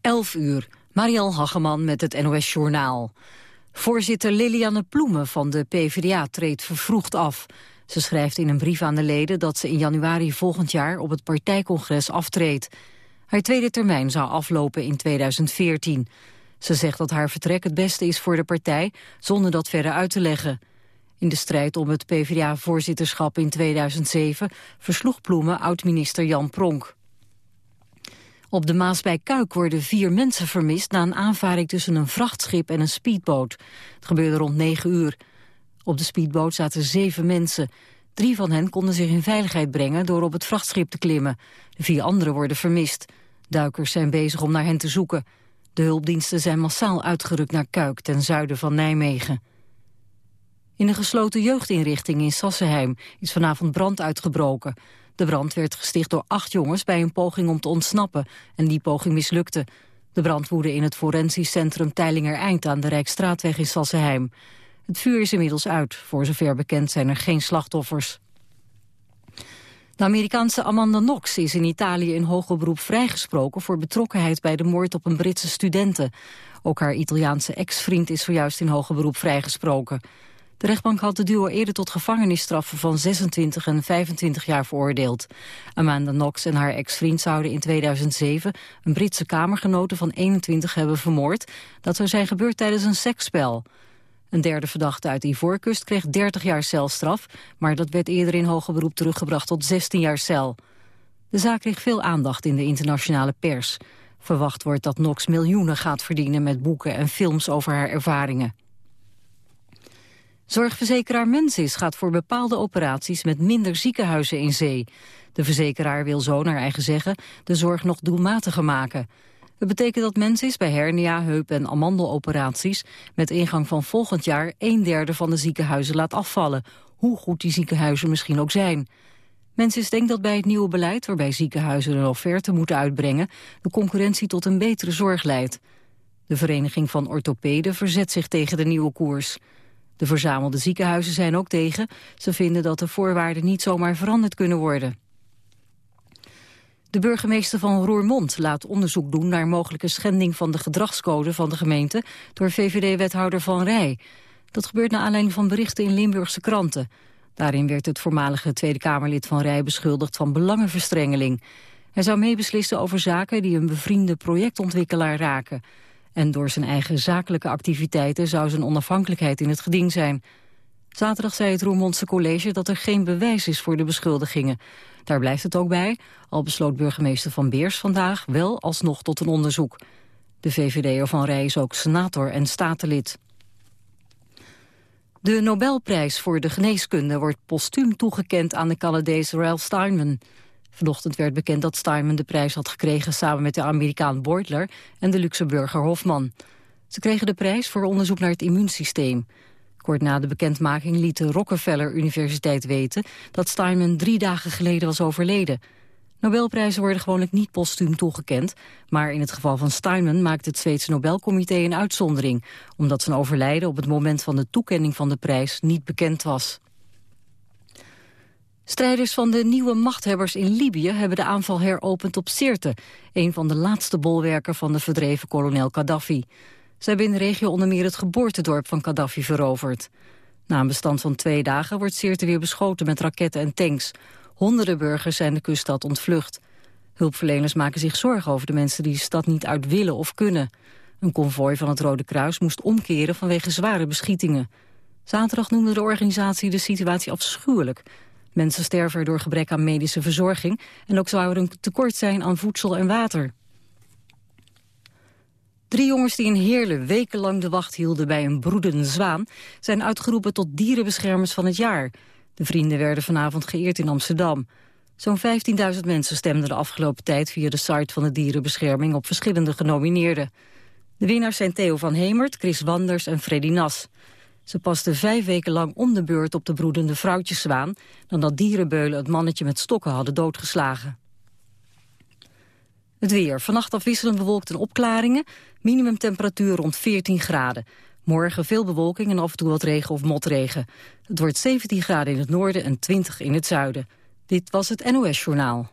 11 uur, Mariel Hageman met het NOS Journaal. Voorzitter Lilianne Ploemen van de PvdA treedt vervroegd af. Ze schrijft in een brief aan de leden dat ze in januari volgend jaar op het partijcongres aftreedt. Haar tweede termijn zou aflopen in 2014. Ze zegt dat haar vertrek het beste is voor de partij, zonder dat verder uit te leggen. In de strijd om het PvdA-voorzitterschap in 2007 versloeg Ploemen oud-minister Jan Pronk. Op de Maas bij Kuik worden vier mensen vermist... na een aanvaring tussen een vrachtschip en een speedboot. Het gebeurde rond negen uur. Op de speedboot zaten zeven mensen. Drie van hen konden zich in veiligheid brengen door op het vrachtschip te klimmen. De vier anderen worden vermist. Duikers zijn bezig om naar hen te zoeken. De hulpdiensten zijn massaal uitgerukt naar Kuik, ten zuiden van Nijmegen. In een gesloten jeugdinrichting in Sassenheim is vanavond brand uitgebroken. De brand werd gesticht door acht jongens bij een poging om te ontsnappen. En die poging mislukte. De brand woedde in het forensisch centrum Teilinger Eind aan de Rijkstraatweg in Sassenheim. Het vuur is inmiddels uit. Voor zover bekend zijn er geen slachtoffers. De Amerikaanse Amanda Knox is in Italië in hoger beroep vrijgesproken... voor betrokkenheid bij de moord op een Britse studenten. Ook haar Italiaanse ex-vriend is zojuist in hoger beroep vrijgesproken. De rechtbank had de duo eerder tot gevangenisstraffen van 26 en 25 jaar veroordeeld. Amanda Knox en haar ex-vriend zouden in 2007 een Britse kamergenote van 21 hebben vermoord. Dat zou zijn gebeurd tijdens een seksspel. Een derde verdachte uit Ivoorkust kreeg 30 jaar celstraf, maar dat werd eerder in hoger beroep teruggebracht tot 16 jaar cel. De zaak kreeg veel aandacht in de internationale pers. Verwacht wordt dat Knox miljoenen gaat verdienen met boeken en films over haar ervaringen. Zorgverzekeraar Mensis gaat voor bepaalde operaties met minder ziekenhuizen in zee. De verzekeraar wil zo, naar eigen zeggen, de zorg nog doelmatiger maken. Dat betekent dat Mensis bij hernia, heup- en amandeloperaties... met ingang van volgend jaar een derde van de ziekenhuizen laat afvallen. Hoe goed die ziekenhuizen misschien ook zijn. Mensis denkt dat bij het nieuwe beleid, waarbij ziekenhuizen een offerte moeten uitbrengen... de concurrentie tot een betere zorg leidt. De Vereniging van Orthopeden verzet zich tegen de nieuwe koers. De verzamelde ziekenhuizen zijn ook tegen. Ze vinden dat de voorwaarden niet zomaar veranderd kunnen worden. De burgemeester van Roermond laat onderzoek doen naar mogelijke schending van de gedragscode van de gemeente door VVD-wethouder Van Rij. Dat gebeurt naar aanleiding van berichten in Limburgse kranten. Daarin werd het voormalige Tweede Kamerlid Van Rij beschuldigd van belangenverstrengeling. Hij zou meebeslissen over zaken die een bevriende projectontwikkelaar raken. En door zijn eigen zakelijke activiteiten zou zijn onafhankelijkheid in het geding zijn. Zaterdag zei het Roermondse college dat er geen bewijs is voor de beschuldigingen. Daar blijft het ook bij, al besloot burgemeester Van Beers vandaag wel alsnog tot een onderzoek. De VVD'er van Rij is ook senator en statenlid. De Nobelprijs voor de geneeskunde wordt postuum toegekend aan de Canadees Ralph Steinman. Vanochtend werd bekend dat Steinman de prijs had gekregen samen met de Amerikaan Beutler en de Luxemburger Hofman. Ze kregen de prijs voor onderzoek naar het immuunsysteem. Kort na de bekendmaking liet de Rockefeller Universiteit weten dat Steinman drie dagen geleden was overleden. Nobelprijzen worden gewoonlijk niet postuum toegekend, maar in het geval van Steinman maakt het Zweedse Nobelcomité een uitzondering, omdat zijn overlijden op het moment van de toekenning van de prijs niet bekend was. Strijders van de nieuwe machthebbers in Libië hebben de aanval heropend op Sirte, een van de laatste bolwerken van de verdreven kolonel Gaddafi. Ze hebben in de regio onder meer het geboortedorp van Gaddafi veroverd. Na een bestand van twee dagen wordt Sirte weer beschoten met raketten en tanks. Honderden burgers zijn de kuststad ontvlucht. Hulpverleners maken zich zorgen over de mensen die de stad niet uit willen of kunnen. Een konvooi van het Rode Kruis moest omkeren vanwege zware beschietingen. Zaterdag noemde de organisatie de situatie afschuwelijk. Mensen sterven door gebrek aan medische verzorging... en ook zou er een tekort zijn aan voedsel en water. Drie jongens die in Heerlen wekenlang de wacht hielden bij een broedende zwaan... zijn uitgeroepen tot dierenbeschermers van het jaar. De vrienden werden vanavond geëerd in Amsterdam. Zo'n 15.000 mensen stemden de afgelopen tijd via de site van de dierenbescherming op verschillende genomineerden. De winnaars zijn Theo van Hemert, Chris Wanders en Freddy Nas. Ze pasten vijf weken lang om de beurt op de broedende vrouwtjeszwaan... dan dat dierenbeulen het mannetje met stokken hadden doodgeslagen. Het weer. Vannacht afwisselend bewolkt en opklaringen. Minimumtemperatuur rond 14 graden. Morgen veel bewolking en af en toe wat regen of motregen. Het wordt 17 graden in het noorden en 20 in het zuiden. Dit was het NOS Journaal.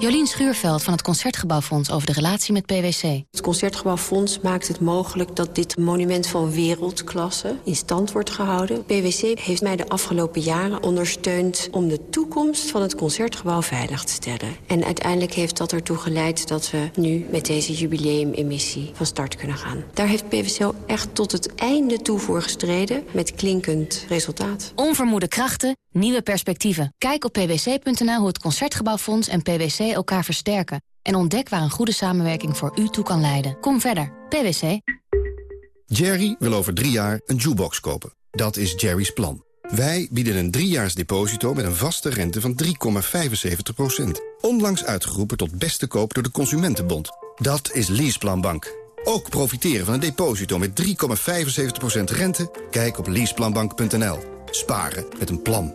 Jolien Schuurveld van het Concertgebouwfonds over de relatie met PwC. Het Concertgebouwfonds maakt het mogelijk dat dit monument van wereldklasse in stand wordt gehouden. PwC heeft mij de afgelopen jaren ondersteund om de toekomst van het Concertgebouw veilig te stellen. En uiteindelijk heeft dat ertoe geleid dat we nu met deze jubileumemissie van start kunnen gaan. Daar heeft PwC echt tot het einde toe voor gestreden met klinkend resultaat. Onvermoede krachten, nieuwe perspectieven. Kijk op pwc.nl hoe het Concertgebouwfonds en PwC elkaar versterken. En ontdek waar een goede samenwerking voor u toe kan leiden. Kom verder. PwC. Jerry wil over drie jaar een jukebox kopen. Dat is Jerry's plan. Wij bieden een driejaars deposito met een vaste rente van 3,75%. Onlangs uitgeroepen tot beste koop door de Consumentenbond. Dat is Leaseplan Bank. Ook profiteren van een deposito met 3,75% rente? Kijk op leaseplanbank.nl. Sparen met een plan.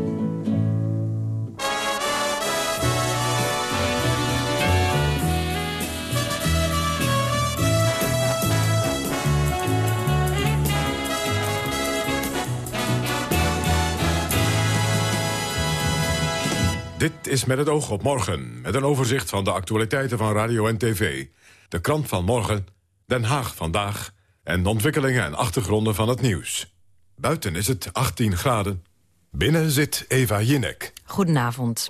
Dit is met het oog op morgen, met een overzicht van de actualiteiten van radio en tv. De krant van morgen, Den Haag vandaag... en de ontwikkelingen en achtergronden van het nieuws. Buiten is het 18 graden. Binnen zit Eva Jinek. Goedenavond.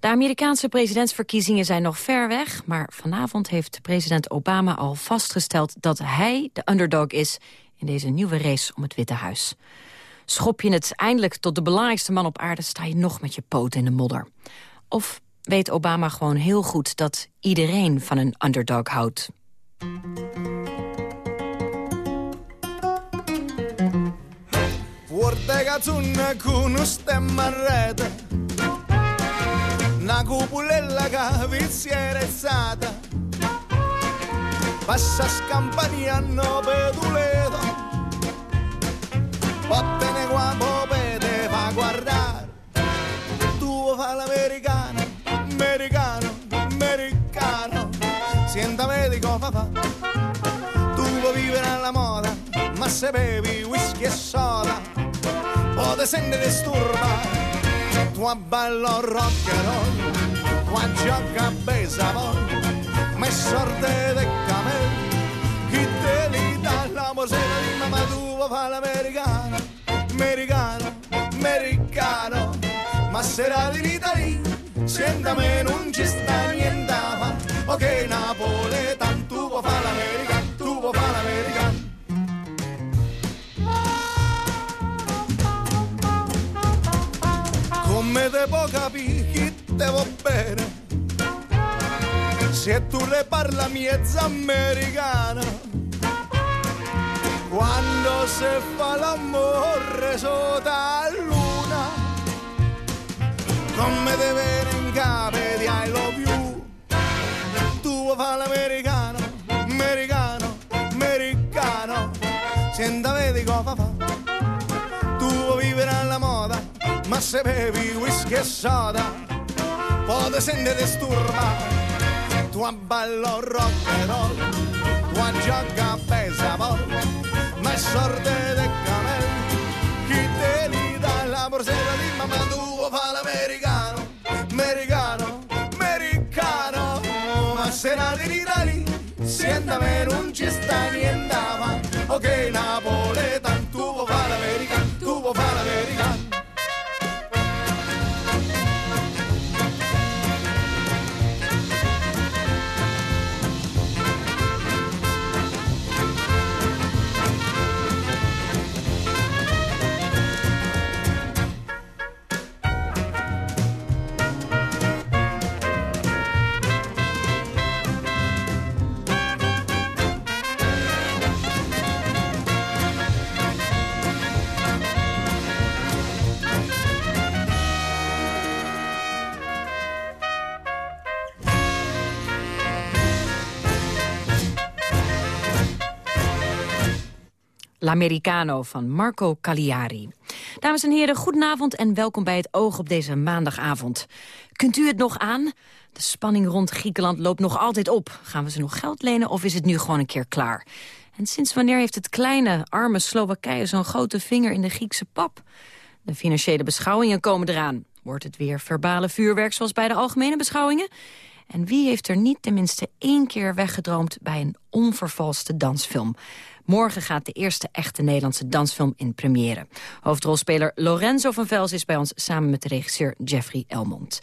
De Amerikaanse presidentsverkiezingen zijn nog ver weg... maar vanavond heeft president Obama al vastgesteld dat hij de underdog is... in deze nieuwe race om het Witte Huis. Schop je het eindelijk tot de belangrijkste man op aarde... sta je nog met je poot in de modder. Of weet Obama gewoon heel goed dat iedereen van een underdog houdt? Forte cazzuna con un stemma a rete Una cupulella che viziera ezzata Passa scampania no Vattene qua popete fa guardare Tu fa l'americano, americano, americano. Sienta medico fa Tu vuoi vivere alla moda Ma se bevi whisky e soda. O te senti disturbare Tu ballo rock and roll Tu gioca a baseball Ma sorte de camel Chi te li dà la mosera di mamma fa l'americano americano, americano, ma serate in Italia, senta me non ci sta niente ok napoletano, tu vuoi fare l'americano, tu vuoi fare l'americano. Come te può capire chi te va bene, se tu le parla miezza americana, quando si fa l'amore sotto la luna come te viene in capo di I love you. Tu fare l'americano americano americano. Senta vedi cosa fa? Tu vuoi vivere alla moda ma se bevi whisky e soda poi ti senti disturbare tu a ballo rock and roll tu a gioca a baseball sorte de camel chi te li dà la borsetta di mamma tu fa l'americano americano americano. Ma se nati in Italia sienta me non ci sta niente ma ok na L'Americano van Marco Cagliari. Dames en heren, goedenavond en welkom bij het Oog op deze maandagavond. Kunt u het nog aan? De spanning rond Griekenland loopt nog altijd op. Gaan we ze nog geld lenen of is het nu gewoon een keer klaar? En sinds wanneer heeft het kleine, arme Slowakije zo'n grote vinger in de Griekse pap? De financiële beschouwingen komen eraan. Wordt het weer verbale vuurwerk zoals bij de algemene beschouwingen? En wie heeft er niet tenminste één keer weggedroomd bij een onvervalste dansfilm? Morgen gaat de eerste echte Nederlandse dansfilm in première. Hoofdrolspeler Lorenzo van Vels is bij ons samen met de regisseur Jeffrey Elmond.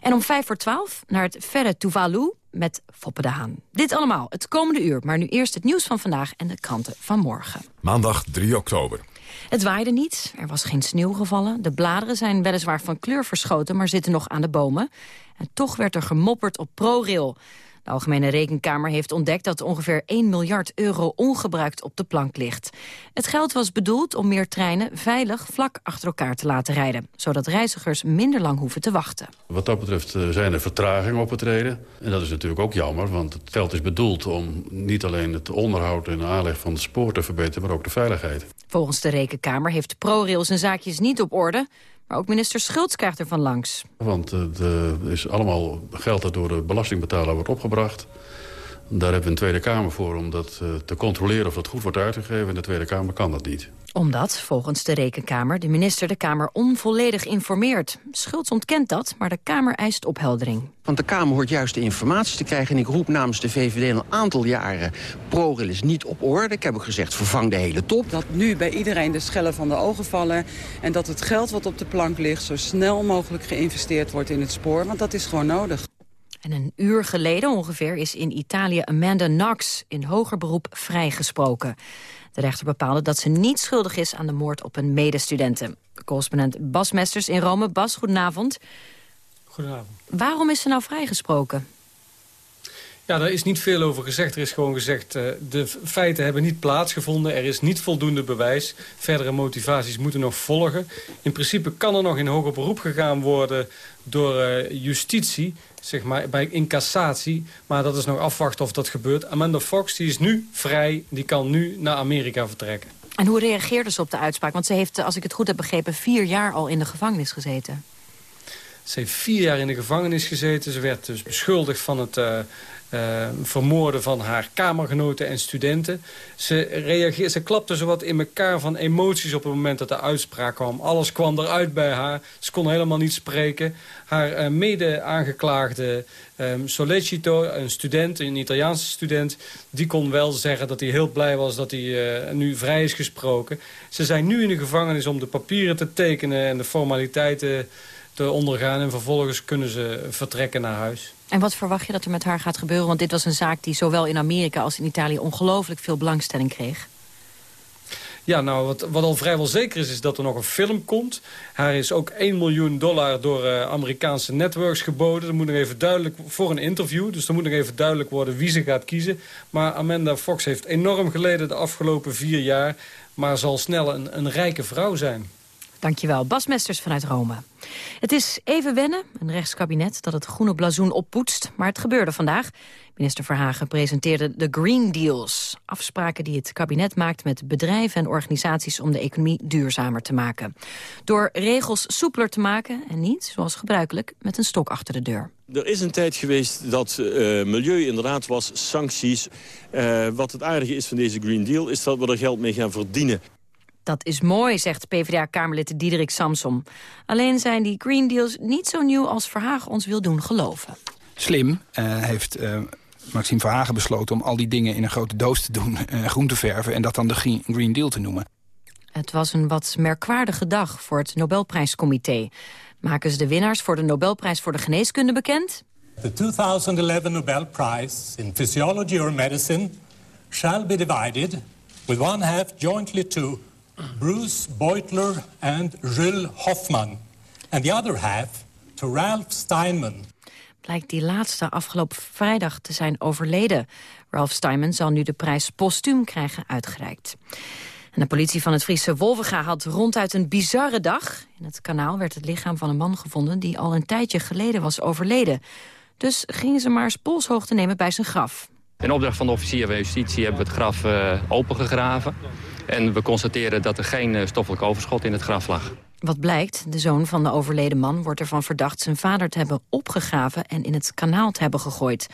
En om vijf voor twaalf naar het verre Tuvalu met Foppe de Haan. Dit allemaal het komende uur, maar nu eerst het nieuws van vandaag en de kranten van morgen. Maandag 3 oktober. Het waaide niet, er was geen sneeuw gevallen. De bladeren zijn weliswaar van kleur verschoten, maar zitten nog aan de bomen. En toch werd er gemopperd op ProRail. De Algemene Rekenkamer heeft ontdekt dat ongeveer 1 miljard euro ongebruikt op de plank ligt. Het geld was bedoeld om meer treinen veilig vlak achter elkaar te laten rijden. Zodat reizigers minder lang hoeven te wachten. Wat dat betreft eh, zijn er vertragingen opgetreden. En dat is natuurlijk ook jammer, want het geld is bedoeld om niet alleen het onderhoud en de aanleg van het spoor te verbeteren, maar ook de veiligheid. Volgens de Rekenkamer heeft ProRail zijn zaakjes niet op orde. Maar ook minister Schultz krijgt er van langs. Want er is allemaal geld dat door de belastingbetaler wordt opgebracht. Daar hebben we een Tweede Kamer voor om dat eh, te controleren of dat goed wordt uitgegeven. En de Tweede Kamer kan dat niet omdat, volgens de Rekenkamer, de minister de Kamer onvolledig informeert. Schultz ontkent dat, maar de Kamer eist opheldering. Want de Kamer hoort juist de informatie te krijgen. En ik roep namens de VVD al een aantal jaren... ProRail is niet op orde. Ik heb ook gezegd, vervang de hele top. Dat nu bij iedereen de schellen van de ogen vallen... en dat het geld wat op de plank ligt... zo snel mogelijk geïnvesteerd wordt in het spoor. Want dat is gewoon nodig. En een uur geleden ongeveer is in Italië Amanda Knox in hoger beroep vrijgesproken. De rechter bepaalde dat ze niet schuldig is aan de moord op een medestudenten. Correspondent Bas Mesters in Rome. Bas, goedenavond. Goedenavond. Waarom is ze nou vrijgesproken? Ja, daar is niet veel over gezegd. Er is gewoon gezegd, uh, de feiten hebben niet plaatsgevonden. Er is niet voldoende bewijs. Verdere motivaties moeten nog volgen. In principe kan er nog in hoger beroep gegaan worden door uh, justitie zeg maar, bij incassatie. Maar dat is nog afwachten of dat gebeurt. Amanda Fox die is nu vrij, die kan nu naar Amerika vertrekken. En hoe reageerde ze op de uitspraak? Want ze heeft, als ik het goed heb begrepen, vier jaar al in de gevangenis gezeten. Ze heeft vier jaar in de gevangenis gezeten. Ze werd dus beschuldigd van het uh, uh, vermoorden van haar kamergenoten en studenten. Ze, reageerde, ze klapte zowat in elkaar van emoties op het moment dat de uitspraak kwam. Alles kwam eruit bij haar. Ze kon helemaal niet spreken. Haar uh, mede-aangeklaagde um, Solecito, een student, een Italiaanse student... die kon wel zeggen dat hij heel blij was dat hij uh, nu vrij is gesproken. Ze zijn nu in de gevangenis om de papieren te tekenen en de formaliteiten te ondergaan. En vervolgens kunnen ze vertrekken naar huis. En wat verwacht je dat er met haar gaat gebeuren? Want dit was een zaak die zowel in Amerika als in Italië ongelooflijk veel belangstelling kreeg. Ja, nou, wat, wat al vrijwel zeker is, is dat er nog een film komt. Haar is ook 1 miljoen dollar door uh, Amerikaanse networks geboden. Dat moet nog even duidelijk, voor een interview. Dus er moet nog even duidelijk worden wie ze gaat kiezen. Maar Amanda Fox heeft enorm geleden de afgelopen vier jaar. Maar zal snel een, een rijke vrouw zijn. Dankjewel. Bas Mesters vanuit Rome. Het is even wennen, een rechtskabinet dat het groene blazoen oppoetst. Maar het gebeurde vandaag. Minister Verhagen presenteerde de Green Deals. Afspraken die het kabinet maakt met bedrijven en organisaties... om de economie duurzamer te maken. Door regels soepeler te maken en niet, zoals gebruikelijk, met een stok achter de deur. Er is een tijd geweest dat uh, milieu inderdaad was, sancties. Uh, wat het aardige is van deze Green Deal is dat we er geld mee gaan verdienen. Dat is mooi, zegt PvdA-kamerlid Diederik Samsom. Alleen zijn die Green Deals niet zo nieuw als Verhagen ons wil doen geloven. Slim uh, heeft uh, Maxime Verhagen besloten om al die dingen in een grote doos te doen... Uh, groen te verven en dat dan de Green, Green Deal te noemen. Het was een wat merkwaardige dag voor het Nobelprijscomité. Maken ze de winnaars voor de Nobelprijs voor de geneeskunde bekend? The 2011 Nobel Prize in Physiology or Medicine shall be divided with one half jointly to Bruce Beutler and Jules Hoffman. And the other half to Ralph Steinman. Blijkt die laatste afgelopen vrijdag te zijn overleden. Ralph Steinman zal nu de prijs postuum krijgen uitgereikt. En de politie van het Friese Wolvenga had ronduit een bizarre dag. In het kanaal werd het lichaam van een man gevonden... die al een tijdje geleden was overleden. Dus gingen ze maar eens polshoogte nemen bij zijn graf. In opdracht van de officier van justitie hebben we het graf uh, opengegraven En we constateren dat er geen uh, stoffelijk overschot in het graf lag. Wat blijkt, de zoon van de overleden man wordt ervan verdacht... zijn vader te hebben opgegraven en in het kanaal te hebben gegooid.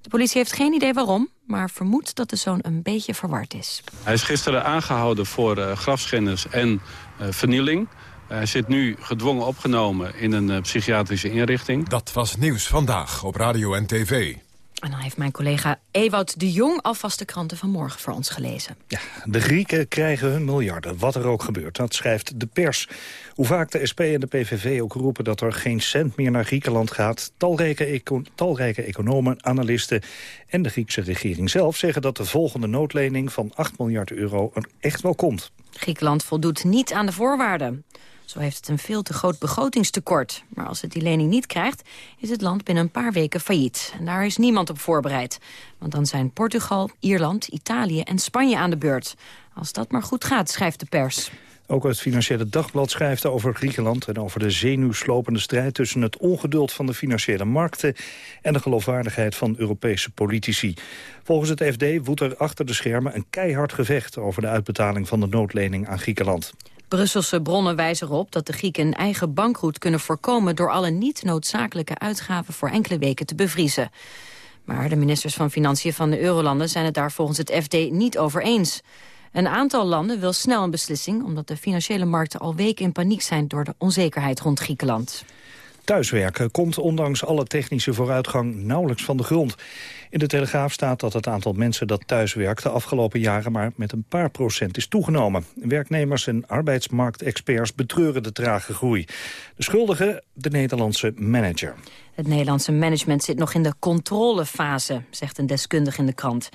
De politie heeft geen idee waarom, maar vermoedt dat de zoon een beetje verward is. Hij is gisteren aangehouden voor uh, grafschennis en uh, vernieling. Hij zit nu gedwongen opgenomen in een uh, psychiatrische inrichting. Dat was Nieuws Vandaag op Radio en TV. En dan heeft mijn collega Ewout de Jong alvast de kranten van morgen voor ons gelezen. Ja, de Grieken krijgen hun miljarden, wat er ook gebeurt. Dat schrijft de pers. Hoe vaak de SP en de PVV ook roepen dat er geen cent meer naar Griekenland gaat... talrijke, talrijke economen, analisten en de Griekse regering zelf... zeggen dat de volgende noodlening van 8 miljard euro er echt wel komt. Griekenland voldoet niet aan de voorwaarden. Zo heeft het een veel te groot begrotingstekort. Maar als het die lening niet krijgt, is het land binnen een paar weken failliet. En daar is niemand op voorbereid. Want dan zijn Portugal, Ierland, Italië en Spanje aan de beurt. Als dat maar goed gaat, schrijft de pers. Ook het Financiële Dagblad schrijft over Griekenland... en over de zenuwslopende strijd tussen het ongeduld van de financiële markten... en de geloofwaardigheid van Europese politici. Volgens het FD woedt er achter de schermen een keihard gevecht... over de uitbetaling van de noodlening aan Griekenland. Brusselse bronnen wijzen erop dat de Grieken een eigen bankroet kunnen voorkomen... door alle niet noodzakelijke uitgaven voor enkele weken te bevriezen. Maar de ministers van Financiën van de Eurolanden zijn het daar volgens het FD niet over eens. Een aantal landen wil snel een beslissing... omdat de financiële markten al weken in paniek zijn... door de onzekerheid rond Griekenland. Thuiswerken komt ondanks alle technische vooruitgang nauwelijks van de grond. In de Telegraaf staat dat het aantal mensen dat thuiswerkt de afgelopen jaren maar met een paar procent is toegenomen. Werknemers en arbeidsmarktexperts betreuren de trage groei. De schuldige, de Nederlandse manager. Het Nederlandse management zit nog in de controlefase, zegt een deskundige in de krant.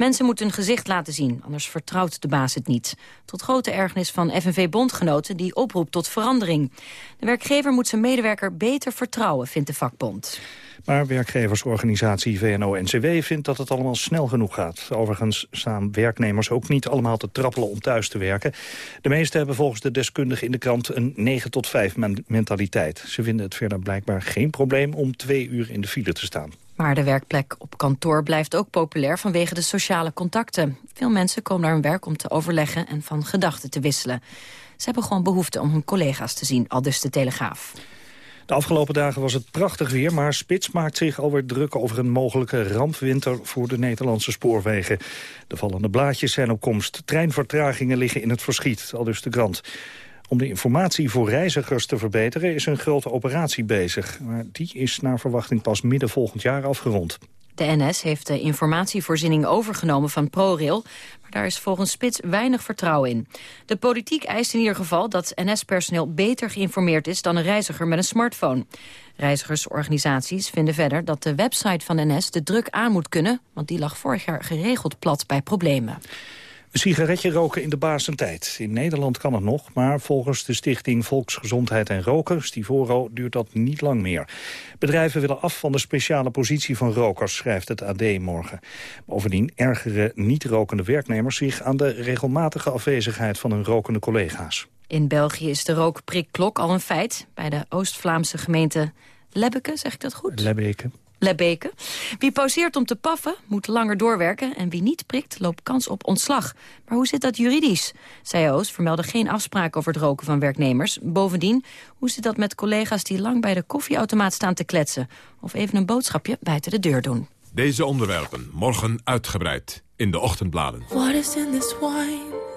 Mensen moeten hun gezicht laten zien, anders vertrouwt de baas het niet. Tot grote ergernis van FNV-bondgenoten die oproept tot verandering. De werkgever moet zijn medewerker beter vertrouwen, vindt de vakbond. Maar werkgeversorganisatie VNO-NCW vindt dat het allemaal snel genoeg gaat. Overigens staan werknemers ook niet allemaal te trappelen om thuis te werken. De meesten hebben volgens de deskundige in de krant een 9 tot 5 mentaliteit. Ze vinden het verder blijkbaar geen probleem om twee uur in de file te staan. Maar de werkplek op kantoor blijft ook populair vanwege de sociale contacten. Veel mensen komen naar hun werk om te overleggen en van gedachten te wisselen. Ze hebben gewoon behoefte om hun collega's te zien, al dus de Telegraaf. De afgelopen dagen was het prachtig weer, maar Spits maakt zich alweer druk over een mogelijke rampwinter voor de Nederlandse spoorwegen. De vallende blaadjes zijn op komst. Treinvertragingen liggen in het verschiet, al dus de krant. Om de informatie voor reizigers te verbeteren is een grote operatie bezig. Maar die is naar verwachting pas midden volgend jaar afgerond. De NS heeft de informatievoorziening overgenomen van ProRail... maar daar is volgens Spits weinig vertrouwen in. De politiek eist in ieder geval dat NS-personeel beter geïnformeerd is... dan een reiziger met een smartphone. Reizigersorganisaties vinden verder dat de website van NS de druk aan moet kunnen... want die lag vorig jaar geregeld plat bij problemen. Een sigaretje roken in de basentijd. In Nederland kan het nog, maar volgens de stichting Volksgezondheid en Roken, Stivoro, duurt dat niet lang meer. Bedrijven willen af van de speciale positie van rokers, schrijft het AD morgen. Bovendien ergeren niet-rokende werknemers zich aan de regelmatige afwezigheid van hun rokende collega's. In België is de rookprikklok al een feit. Bij de Oost-Vlaamse gemeente Lebbeke, zeg ik dat goed? Lebbeke. Lebbeke. Wie pauzeert om te paffen, moet langer doorwerken... en wie niet prikt, loopt kans op ontslag. Maar hoe zit dat juridisch? CIO's vermelden geen afspraak over het roken van werknemers. Bovendien, hoe zit dat met collega's die lang bij de koffieautomaat staan te kletsen... of even een boodschapje buiten de deur doen? Deze onderwerpen morgen uitgebreid in de ochtendbladen. What is in this wine?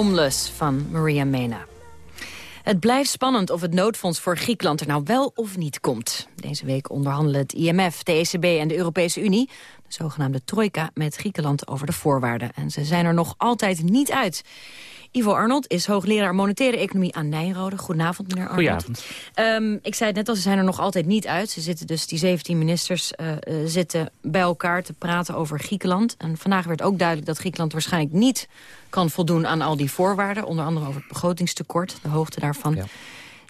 Homeless van Maria Mena. Het blijft spannend of het noodfonds voor Griekenland er nou wel of niet komt. Deze week onderhandelen het IMF, de ECB en de Europese Unie... de zogenaamde trojka met Griekenland over de voorwaarden. En ze zijn er nog altijd niet uit. Ivo Arnold is hoogleraar monetaire economie aan Nijrode. Goedenavond, meneer Arnold. Goedenavond. Ehm, ik zei het net al, ze zijn er nog altijd niet uit. Ze zitten dus, die 17 ministers eh, eh, zitten bij elkaar te praten over Griekenland. En vandaag werd ook duidelijk dat Griekenland waarschijnlijk niet kan voldoen aan al die voorwaarden. Onder andere over het begrotingstekort, de hoogte daarvan.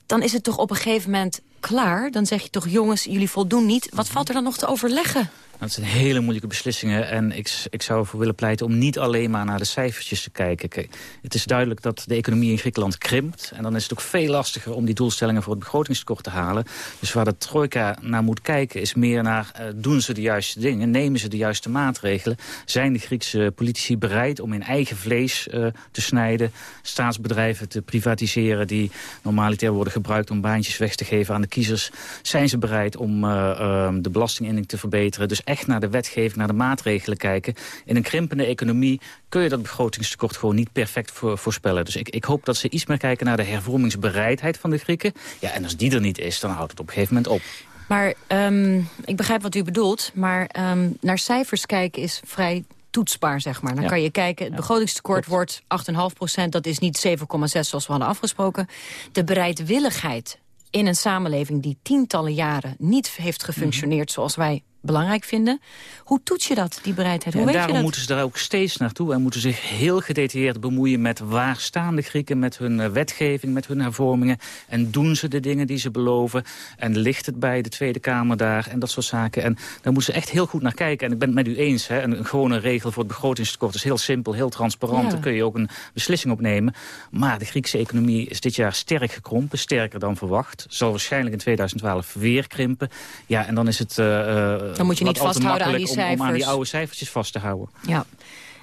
Dan is het toch op een gegeven moment klaar. Dan zeg je toch, jongens, jullie voldoen niet. Wat valt er dan nog te overleggen? Dat zijn hele moeilijke beslissingen. En ik, ik zou ervoor willen pleiten om niet alleen maar naar de cijfertjes te kijken. Kijk, het is duidelijk dat de economie in Griekenland krimpt. En dan is het ook veel lastiger om die doelstellingen voor het begrotingstekort te halen. Dus waar de trojka naar moet kijken is meer naar... Uh, doen ze de juiste dingen? Nemen ze de juiste maatregelen? Zijn de Griekse politici bereid om in eigen vlees uh, te snijden? Staatsbedrijven te privatiseren die normaliter worden gebruikt... om baantjes weg te geven aan de kiezers? Zijn ze bereid om uh, de belastinginning te verbeteren? Dus echt naar de wetgeving, naar de maatregelen kijken. In een krimpende economie kun je dat begrotingstekort gewoon niet perfect voor, voorspellen. Dus ik, ik hoop dat ze iets meer kijken naar de hervormingsbereidheid van de Grieken. Ja, en als die er niet is, dan houdt het op een gegeven moment op. Maar um, ik begrijp wat u bedoelt, maar um, naar cijfers kijken is vrij toetsbaar, zeg maar. Dan Ja. kan je kijken, het begrotingstekort wordt 8,5 procent. Dat is niet 7,6 zoals we hadden afgesproken. De bereidwilligheid in een samenleving die tientallen jaren niet heeft gefunctioneerd zoals wij belangrijk vinden. Hoe toets je dat, die bereidheid? Hoe en weet daarom je dat? moeten ze daar ook steeds naartoe en moeten zich heel gedetailleerd bemoeien met waar staan de Grieken, met hun eh, wetgeving, met hun hervormingen. En doen ze de dingen die ze beloven? En ligt het bij de Tweede Kamer daar en dat soort zaken? En daar moeten ze echt heel goed naar kijken. En ik ben het met u eens, hè, een, een gewone regel voor het begrotingstekort is heel simpel, heel transparant. Ja. Daar kun je ook een beslissing op nemen. Maar de Griekse economie is dit jaar sterk gekrompen, sterker dan verwacht. Zal waarschijnlijk in 2012 weer krimpen. Ja, en dan is het... eh, eh, Dan moet je niet vasthouden aan die om- Om, aan die cijfers. oude cijfertjes vast te houden. Ja.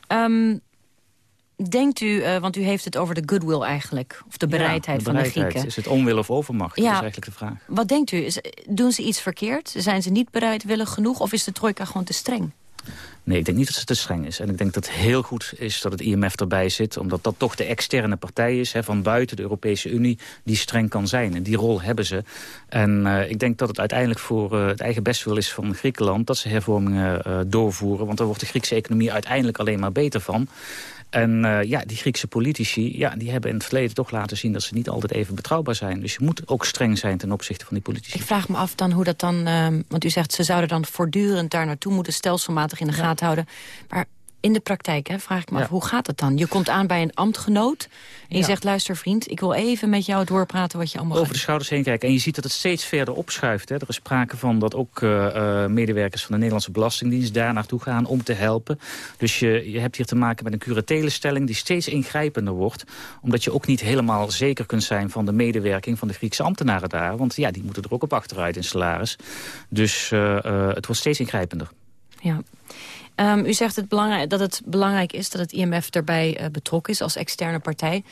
Ehm, denkt u, eh, want u heeft het over de goodwill eigenlijk, of de bereidheid Ja, van de bereidheid. Grieken. Is het onwil of overmacht? Dat Ja. is eigenlijk de vraag. Wat denkt u? Is- Doen ze iets verkeerd? Zijn ze niet bereidwillig genoeg? Of is de trojka gewoon te streng? Nee, ik denk niet dat het te streng is. En ik denk dat het heel goed is dat het IMF erbij zit. Omdat dat toch de externe partij is hè, van buiten de Europese Unie... die streng kan zijn. En die rol hebben ze. En eh, ik denk dat het uiteindelijk voor eh, het eigen bestwil is van Griekenland... dat ze hervormingen eh, doorvoeren. Want daar wordt de Griekse economie uiteindelijk alleen maar beter van. En eh, ja, die Griekse politici ja, die hebben in het verleden toch laten zien... dat ze niet altijd even betrouwbaar zijn. Dus je moet ook streng zijn ten opzichte van die politici. Ik vraag me af dan hoe dat dan... ehm, want u zegt ze zouden dan voortdurend daar naartoe moeten... stelselmatig in de gaten houden. Maar in de praktijk hè, vraag ik me Ja. af, hoe gaat het dan? Je komt aan bij een ambtgenoot en je Ja. zegt... luister vriend, ik wil even met jou doorpraten wat je allemaal over de schouders heen kijken. En je ziet dat het steeds verder opschuift. Hè. Er is sprake van dat ook eh, eh, medewerkers van de Nederlandse Belastingdienst daar naartoe gaan om te helpen. Dus je, je hebt hier te maken met een curatele stelling die steeds ingrijpender wordt. Omdat je ook niet helemaal zeker kunt zijn van de medewerking van de Griekse ambtenaren daar. Want ja, die moeten er ook op achteruit in salaris. Dus eh, het wordt steeds ingrijpender. Ja. Ehm, u zegt het dat het belangrijk is dat het IMF daarbij eh, betrokken is als externe partij.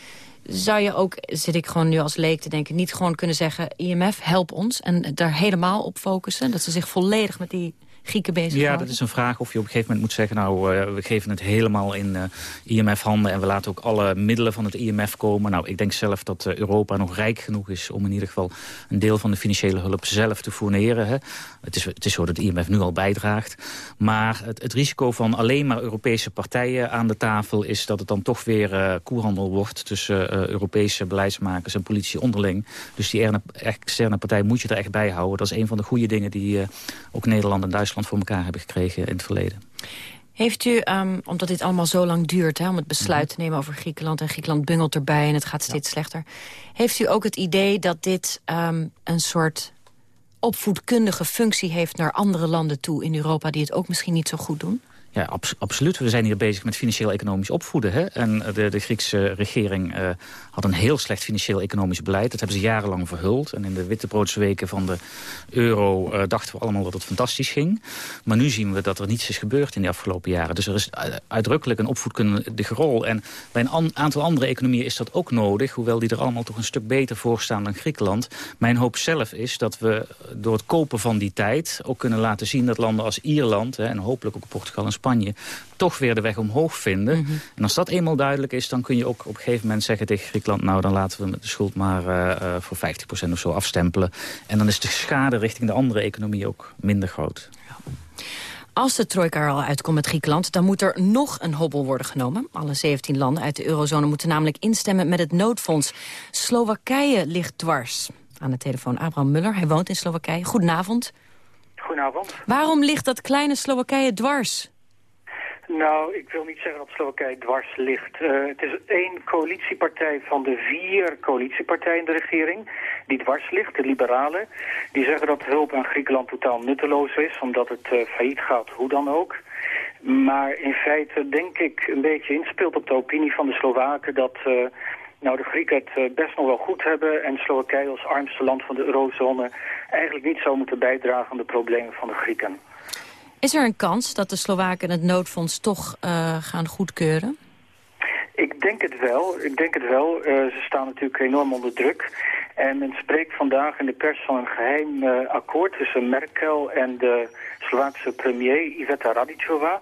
Zou je ook, zit ik gewoon nu als leek te denken... niet gewoon kunnen zeggen, IMF, help ons... en daar helemaal op focussen? Dat ze zich volledig met die Grieken bezig Ja, dat is een vraag of je op een gegeven moment moet zeggen... nou, uh, we geven het helemaal in uh, IMF-handen... en we laten ook alle middelen van het IMF komen. Nou, ik denk zelf dat uh, Europa nog rijk genoeg is... om in ieder geval een deel van de financiële hulp zelf te fourneren. Hè. Het, is, het is zo dat de IMF nu al bijdraagt. Maar het, het risico van alleen maar Europese partijen aan de tafel... is dat het dan toch weer koerhandel wordt... tussen Europese beleidsmakers en politici onderling. Dus die externe partij moet je er echt bij houden. Dat is een van de goede dingen die ook Nederland en Duitsland voor elkaar hebben gekregen in het verleden. Heeft u, um, omdat dit allemaal zo lang duurt... Hè, om het besluit te nemen over Griekenland... en Griekenland bungelt erbij en het gaat steeds slechter... heeft u ook het idee dat dit um, een soort opvoedkundige functie heeft... naar andere landen toe in Europa die het ook misschien niet zo goed doen? Ja, absoluut. We zijn hier bezig met financieel-economisch opvoeden. Hè? En de, de Griekse regering uh, had een heel slecht financieel-economisch beleid. Dat hebben ze jarenlang verhuld. En in de wittebroodweken van de euro uh, dachten we allemaal dat het fantastisch ging. Maar nu zien we dat er niets is gebeurd in de afgelopen jaren. Dus er is uitdrukkelijk een opvoedkundige rol. En bij een an aantal andere economieën is dat ook nodig. Hoewel die er allemaal toch een stuk beter voor staan dan Griekenland. Mijn hoop zelf is dat we door het kopen van die tijd... ook kunnen laten zien dat landen als Ierland... Hè, en hopelijk ook Portugal en. Toch weer de weg omhoog vinden. Mm -hmm. En als dat eenmaal duidelijk is... dan kun je ook op een gegeven moment zeggen tegen Griekenland... nou, dan laten we de schuld maar uh, uh, voor 50% of zo afstempelen. En dan is de schade richting de andere economie ook minder groot. Ja. Als de trojka er al uitkomt met Griekenland... dan moet er nog een hobbel worden genomen. Alle 17 landen uit de eurozone moeten namelijk instemmen met het noodfonds. Slowakije ligt dwars. Aan de telefoon Abraham Muller, hij woont in Slowakije. Goedenavond. Goedenavond. Waarom ligt dat kleine Slowakije dwars? Nou, ik wil niet zeggen dat Slowakije dwars ligt. Uh, het is één coalitiepartij van de vier coalitiepartijen in de regering die dwars ligt, de liberalen. Die zeggen dat hulp aan Griekenland totaal nutteloos is, omdat het uh, failliet gaat, hoe dan ook. Maar in feite denk ik een beetje inspeelt op de opinie van de Slowaken dat... Uh, nou, de Grieken het best nog wel goed hebben en Slowakije als armste land van de eurozone eigenlijk niet zou moeten bijdragen aan de problemen van de Grieken. Is er een kans dat de Slowaken het noodfonds toch uh, gaan goedkeuren? Ik denk het wel. Ik denk het wel. Uh, ze staan natuurlijk enorm onder druk. En men spreekt vandaag in de pers van een geheim uh, akkoord tussen Merkel en de Slovaakse premier Iveta Radicova.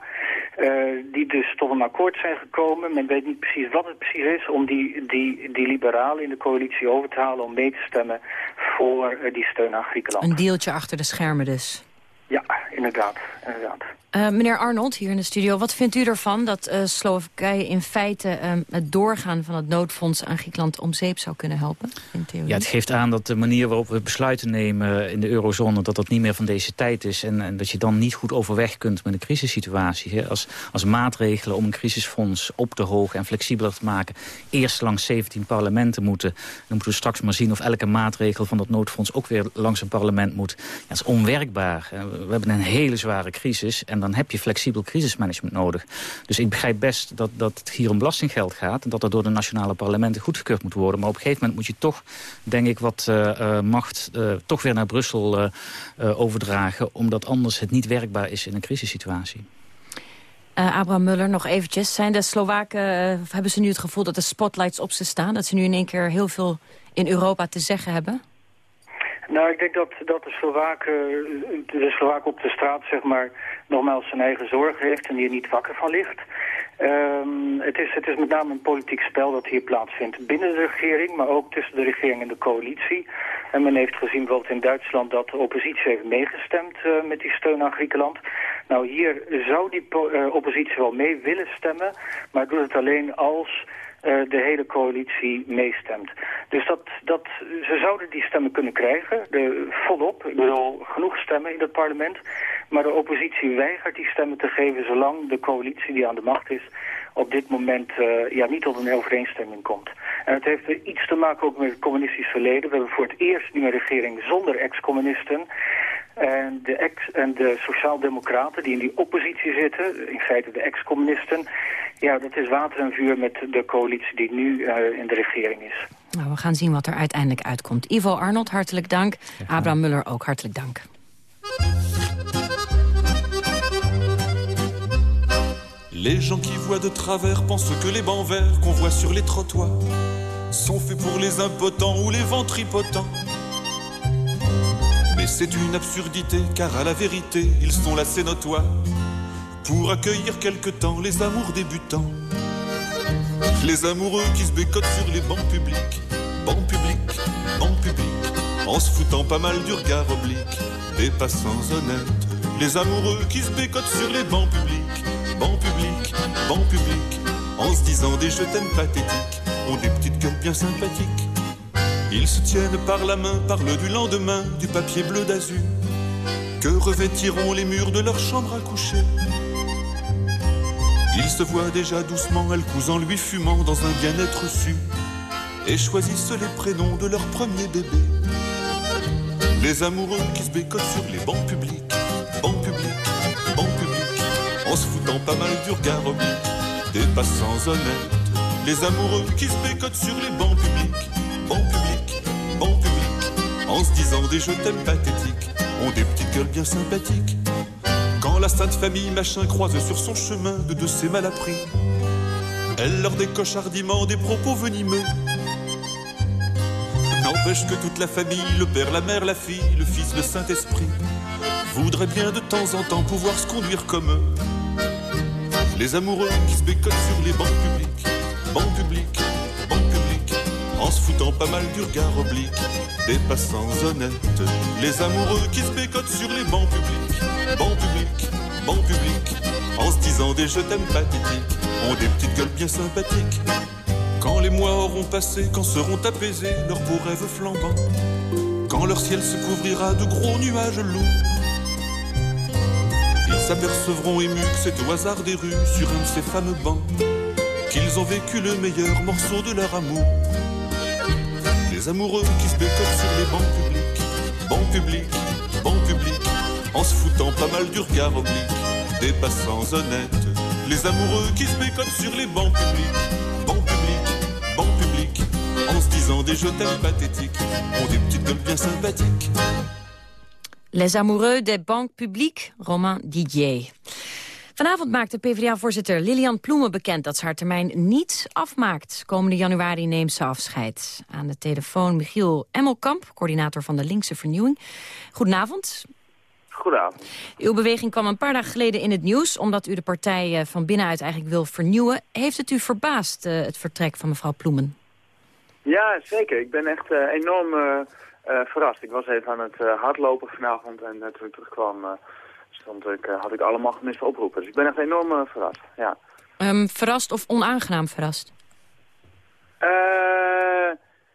Uh, die dus tot een akkoord zijn gekomen. Men weet niet precies wat het precies is om die, die, die liberalen in de coalitie over te halen om mee te stemmen voor die steun aan Griekenland. Een deeltje achter de schermen dus. Ja, inderdaad. inderdaad. Uh, meneer Arnold, hier in de studio, wat vindt u ervan dat uh, Slowakije in feite uh, het doorgaan van het noodfonds aan Griekenland om zeep zou kunnen helpen? In theorie? Ja, het geeft aan dat de manier waarop we besluiten nemen in de eurozone, dat dat niet meer van deze tijd is. En, en dat je dan niet goed overweg kunt met een crisissituatie. Hè. Als, als maatregelen om een crisisfonds op te hogen en flexibeler te maken, eerst langs 17 parlementen moeten. Dan moeten we straks maar zien of elke maatregel van dat noodfonds ook weer langs een parlement moet. Ja, dat is onwerkbaar. We hebben een hele zware crisis en dan heb je flexibel crisismanagement nodig. Dus ik begrijp best dat, dat het hier om belastinggeld gaat... en dat dat door de nationale parlementen goedgekeurd moet worden. Maar op een gegeven moment moet je toch, denk ik, wat uh, uh, macht... Uh, toch weer naar Brussel overdragen... omdat anders het niet werkbaar is in een crisissituatie. Abraham Muller, nog eventjes. Zijn de Slowaken, uh, hebben ze nu het gevoel dat de spotlights op ze staan? Dat ze nu in één keer heel veel in Europa te zeggen hebben? Nou, ik denk dat, dat de Slowaken, de Slowaak op de straat, zeg maar, nogmaals zijn eigen zorgen heeft en hier niet wakker van ligt. Um, het, is, het is met name een politiek spel dat hier plaatsvindt binnen de regering, maar ook tussen de regering en de coalitie. En men heeft gezien bijvoorbeeld in Duitsland dat de oppositie heeft meegestemd uh, met die steun aan Griekenland. Nou, hier zou die uh, oppositie wel mee willen stemmen, maar doet het alleen als de hele coalitie meestemt. Dus dat, dat, ze zouden die stemmen kunnen krijgen, de, volop. Ik bedoel, genoeg stemmen in het parlement. Maar de oppositie weigert die stemmen te geven zolang de coalitie die aan de macht is op dit moment uh, ja, niet tot een overeenstemming komt. En het heeft iets te maken ook met het communistisch verleden. We hebben voor het eerst nu een regering zonder ex-communisten. En de, ex en de sociaaldemocraten die in die oppositie zitten, in feite de ex-communisten... ja, dat is water en vuur met de coalitie die nu uh, in de regering is. Nou, we gaan zien wat er uiteindelijk uitkomt. Ivo Arnold, hartelijk dank. Abraham Muller ook hartelijk dank. Les gens qui voient de travers pensent que les bancs verts qu'on voit sur les trottoirs sont faits pour les impotents ou les ventripotents. Mais C'est une absurdité, car à la vérité, ils sont là, c'est notoire, pour accueillir quelque temps les amours débutants. Les amoureux qui se bécotent sur les bancs publics, bancs publics, bancs publics, en se foutant pas mal du regard oblique des passants honnêtes. Les amoureux qui se bécotent sur les bancs publics, bancs publics, bancs publics, en se disant des je t'aime pathétiques, ont des petites gueules bien sympathiques. Ils se tiennent par la main, parlent du lendemain, du papier bleu d'azur, que revêtiront les murs de leur chambre à coucher? Ils se voient déjà doucement, elle cousant lui fumant dans un bien-être su, et choisissent les prénoms de leur premier bébé. Les amoureux qui se bécotent sur les bancs publics, bancs publics, bancs publics, en se foutant pas mal du regard des passants honnêtes. Les amoureux qui se bécotent sur les bancs publics, bancs publics, bancs publics, en se disant des je t'aime pathétiques, ont des petites gueules bien sympathiques. La sainte famille machin croise sur son chemin de de ses malappris, elle leur décoche hardiment des propos venimeux. N'empêche que toute la famille, le père, la mère, la fille, le fils, le Saint-Esprit, voudraient bien de temps en temps pouvoir se conduire comme eux. Les amoureux qui se bécotent sur les bancs publics, bancs publics, bancs publics, en se foutant pas mal du regard oblique des passants honnêtes. Les amoureux qui se bécotent sur les bancs publics, bancs publics, bancs publics, en se disant des je t'aime pathétiques, ont des petites gueules bien sympathiques. Quand les mois auront passé, quand seront apaisés leurs beaux rêves flambants, quand leur ciel se couvrira de gros nuages lourds, ils s'apercevront émus que c'est au hasard des rues, sur un de ces fameux bancs, qu'ils ont vécu le meilleur morceau de leur amour. Les amoureux qui se bécotent sur les bancs publics, bancs publics, en se foutant pas mal du regard oblique des passants honnêtes. Les amoureux qui se bécotent sur les bancs publics, bancs publics, bancs publics, en se disant des je t'aime pathétiques, ont des petites gueules bien sympathiques. Les amoureux des banques publiques, Romain Didier. Vanavond maakte PvdA-voorzitter Lilian Ploemen bekend dat ze haar termijn niet afmaakt. Komende januari neemt ze afscheid. Aan de telefoon Michiel Emmelkamp, coördinator van de Linkse Vernieuwing. Goedenavond. Goedenavond. Uw beweging kwam een paar dagen geleden in het nieuws... omdat u de partij eh, van binnenuit eigenlijk wil vernieuwen. Heeft het u verbaasd, uh, het vertrek van mevrouw Ploemen? Ja, zeker. Ik ben echt uh, enorm verrast. Ik was even aan het hardlopen vanavond en toen ik terugkwam... stond ik, had ik allemaal gemiste oproepen. Dus ik ben echt enorm verrast, ja. Um, verrast of onaangenaam verrast?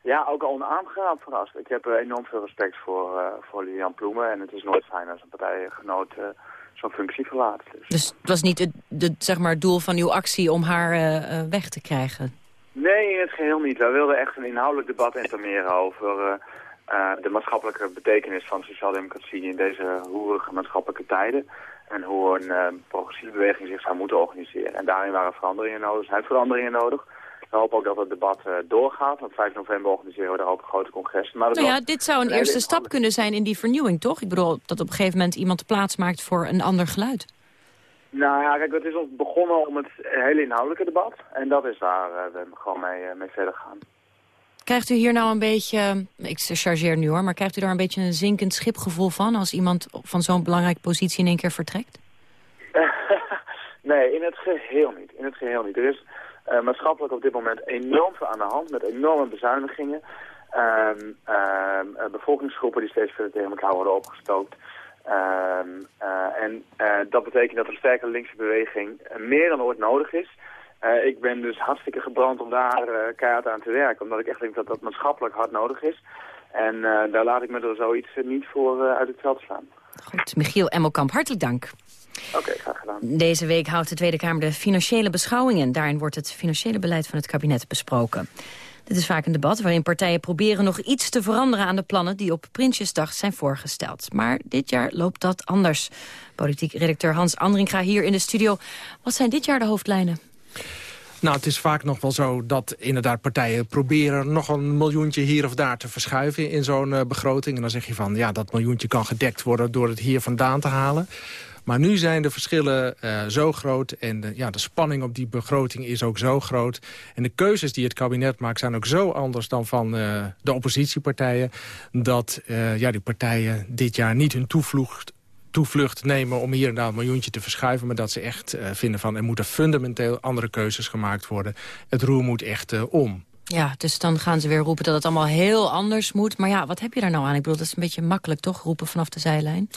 Ja, ook al onaangenaam verrast. Ik heb enorm veel respect voor, voor Lilian Ploemen. En het is nooit fijn als een partijgenoot zo'n functie verlaat. Dus. dus het was niet het, het, zeg maar, doel van uw actie om haar weg te krijgen? Nee, in het geheel niet. Wij wilden echt een inhoudelijk debat informeren over uh, uh, de maatschappelijke betekenis van sociaaldemocratie in deze hoerige maatschappelijke tijden. En hoe een uh, progressieve beweging zich zou moeten organiseren. En daarin waren veranderingen nodig, zijn veranderingen nodig. We hopen ook dat het debat doorgaat. Op 5 november organiseren we daar ook een grote congres. Maar nou ja, dit zou een eerste stap kunnen zijn in die vernieuwing, toch? Ik bedoel, dat op een gegeven moment iemand plaats maakt voor een ander geluid. Nou ja, kijk, het is ons begonnen om het hele inhoudelijke debat. En dat is waar uh, we gewoon mee, uh, mee verder gaan. Krijgt u hier nou een beetje, ik chargeer nu hoor, maar krijgt u daar een beetje een zinkend schipgevoel van... als iemand van zo'n belangrijke positie in één keer vertrekt? nee, in het geheel niet. In het geheel niet. Er is uh, maatschappelijk op dit moment enorm veel aan de hand met enorme bezuinigingen. Um, um, bevolkingsgroepen die steeds verder tegen elkaar worden opgestookt. Um, uh, en dat betekent dat een sterke linkse beweging meer dan ooit nodig is. Ik ben dus hartstikke gebrand om daar keihard aan te werken. Omdat ik echt denk dat dat maatschappelijk hard nodig is. En daar laat ik me er zoiets niet voor uit het veld slaan. Goed, Michiel Emmelkamp, hartelijk dank. Oké, okay, graag gedaan. Deze week houdt de Tweede Kamer de financiële beschouwingen. Daarin wordt het financiële beleid van het kabinet besproken. Dit is vaak een debat waarin partijen proberen nog iets te veranderen aan de plannen die op Prinsjesdag zijn voorgesteld. Maar dit jaar loopt dat anders. Politiek redacteur Hans Andringa hier in de studio. Wat zijn dit jaar de hoofdlijnen? Nou, het is vaak nog wel zo dat inderdaad partijen proberen... nog een miljoentje hier of daar te verschuiven in zo'n uh, begroting. En dan zeg je van, ja, dat miljoentje kan gedekt worden... door het hier vandaan te halen. Maar nu zijn de verschillen uh, zo groot en de, ja, de spanning op die begroting is ook zo groot. En de keuzes die het kabinet maakt zijn ook zo anders dan van uh, de oppositiepartijen... dat uh, ja, die partijen dit jaar niet hun toevlucht toevlucht nemen om hier en daar een miljoentje te verschuiven... maar dat ze echt vinden van er moeten fundamenteel andere keuzes gemaakt worden. Het roer moet echt om. Ja, dus dan gaan ze weer roepen dat het allemaal heel anders moet. Maar ja, wat heb je daar nou aan? Ik bedoel, dat is een beetje makkelijk toch, roepen vanaf de zijlijn?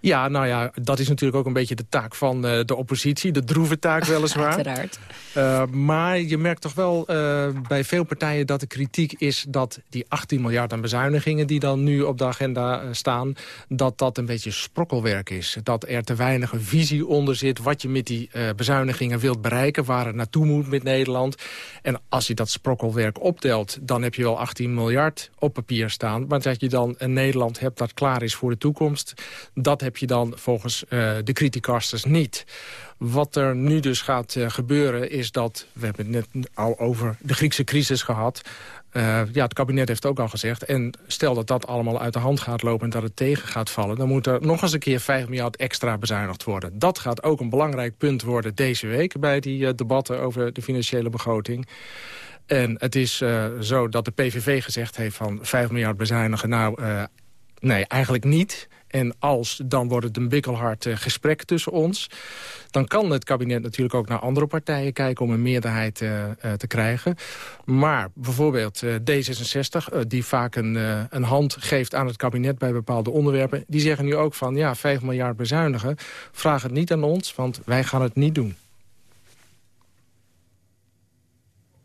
Ja, nou ja, dat is natuurlijk ook een beetje de taak van uh, de oppositie. De droeve taak weliswaar. Uiteraard. Uh, maar je merkt toch wel uh, bij veel partijen dat de kritiek is... dat die 18 miljard aan bezuinigingen die dan nu op de agenda staan... dat dat een beetje sprokkelwerk is. Dat er te weinig een visie onder zit wat je met die bezuinigingen wilt bereiken... waar het naartoe moet met Nederland. En als je dat sprokkelwerk optelt, dan heb je wel 18 miljard op papier staan. Maar dat je dan een Nederland hebt dat klaar is voor de toekomst... dat heb je dan volgens uh, de criticasters niet. Wat er nu dus gaat uh, gebeuren is dat... we hebben het net al over de Griekse crisis gehad... Uh, ja, het kabinet heeft ook al gezegd... en stel dat dat allemaal uit de hand gaat lopen en dat het tegen gaat vallen... dan moet er nog eens een keer 5 miljard extra bezuinigd worden. Dat gaat ook een belangrijk punt worden deze week... bij die debatten over de financiële begroting. En het is zo dat de PVV gezegd heeft van 5 miljard bezuinigen. Nou, nee, eigenlijk niet... En als, dan wordt het een bikkelhard uh, gesprek tussen ons. Dan kan het kabinet natuurlijk ook naar andere partijen kijken... om een meerderheid uh, uh, te krijgen. Maar bijvoorbeeld D66, die vaak een, een hand geeft aan het kabinet... bij bepaalde onderwerpen, die zeggen nu ook van... ja, 5 miljard bezuinigen, vraag het niet aan ons, want wij gaan het niet doen.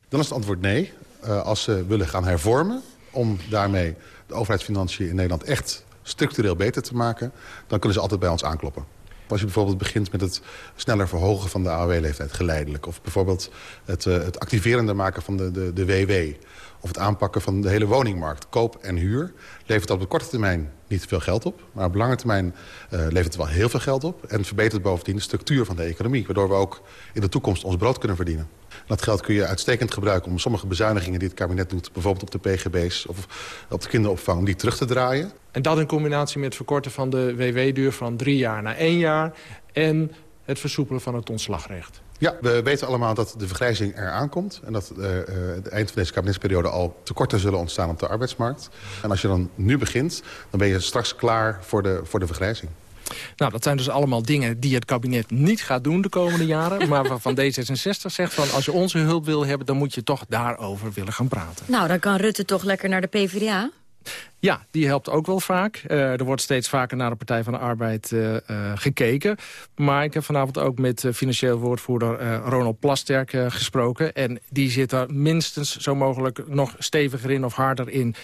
Dan is het antwoord nee. als ze willen gaan hervormen om daarmee de overheidsfinanciën in Nederland echt structureel beter te maken... dan kunnen ze altijd bij ons aankloppen. Als je bijvoorbeeld begint met het sneller verhogen van de AOW-leeftijd geleidelijk... of bijvoorbeeld het, uh, het maken van de, de, de WW... of het aanpakken van de hele woningmarkt, koop en huur... levert dat op de korte termijn niet veel geld op. Maar op lange termijn uh, levert het wel heel veel geld op... en verbetert bovendien de structuur van de economie... waardoor we ook in de toekomst ons brood kunnen verdienen. Dat geld kun je uitstekend gebruiken om sommige bezuinigingen die het kabinet doet... bijvoorbeeld op de pgb's of op de kinderopvang, om die terug te draaien. En dat in combinatie met het verkorten van de WW-duur van drie jaar naar één jaar... en het versoepelen van het ontslagrecht. Ja, we weten allemaal dat de vergrijzing eraan komt... en dat uh, het eind van deze kabinetsperiode al tekorten zullen ontstaan op de arbeidsmarkt. En als je dan nu begint, dan ben je straks klaar voor de, voor de vergrijzing. Nou, dat zijn dus allemaal dingen die het kabinet niet gaat doen de komende jaren. maar waarvan D66 zegt van als je onze hulp wil hebben... dan moet je toch daarover willen gaan praten. Nou, dan kan Rutte toch lekker naar de PvdA? Ja, die helpt ook wel vaak. Uh, er wordt steeds vaker naar de Partij van de Arbeid uh, uh, gekeken. Maar ik heb vanavond ook met financieel woordvoerder Ronald Plasterk gesproken. En die zit er minstens zo mogelijk nog steviger in of harder in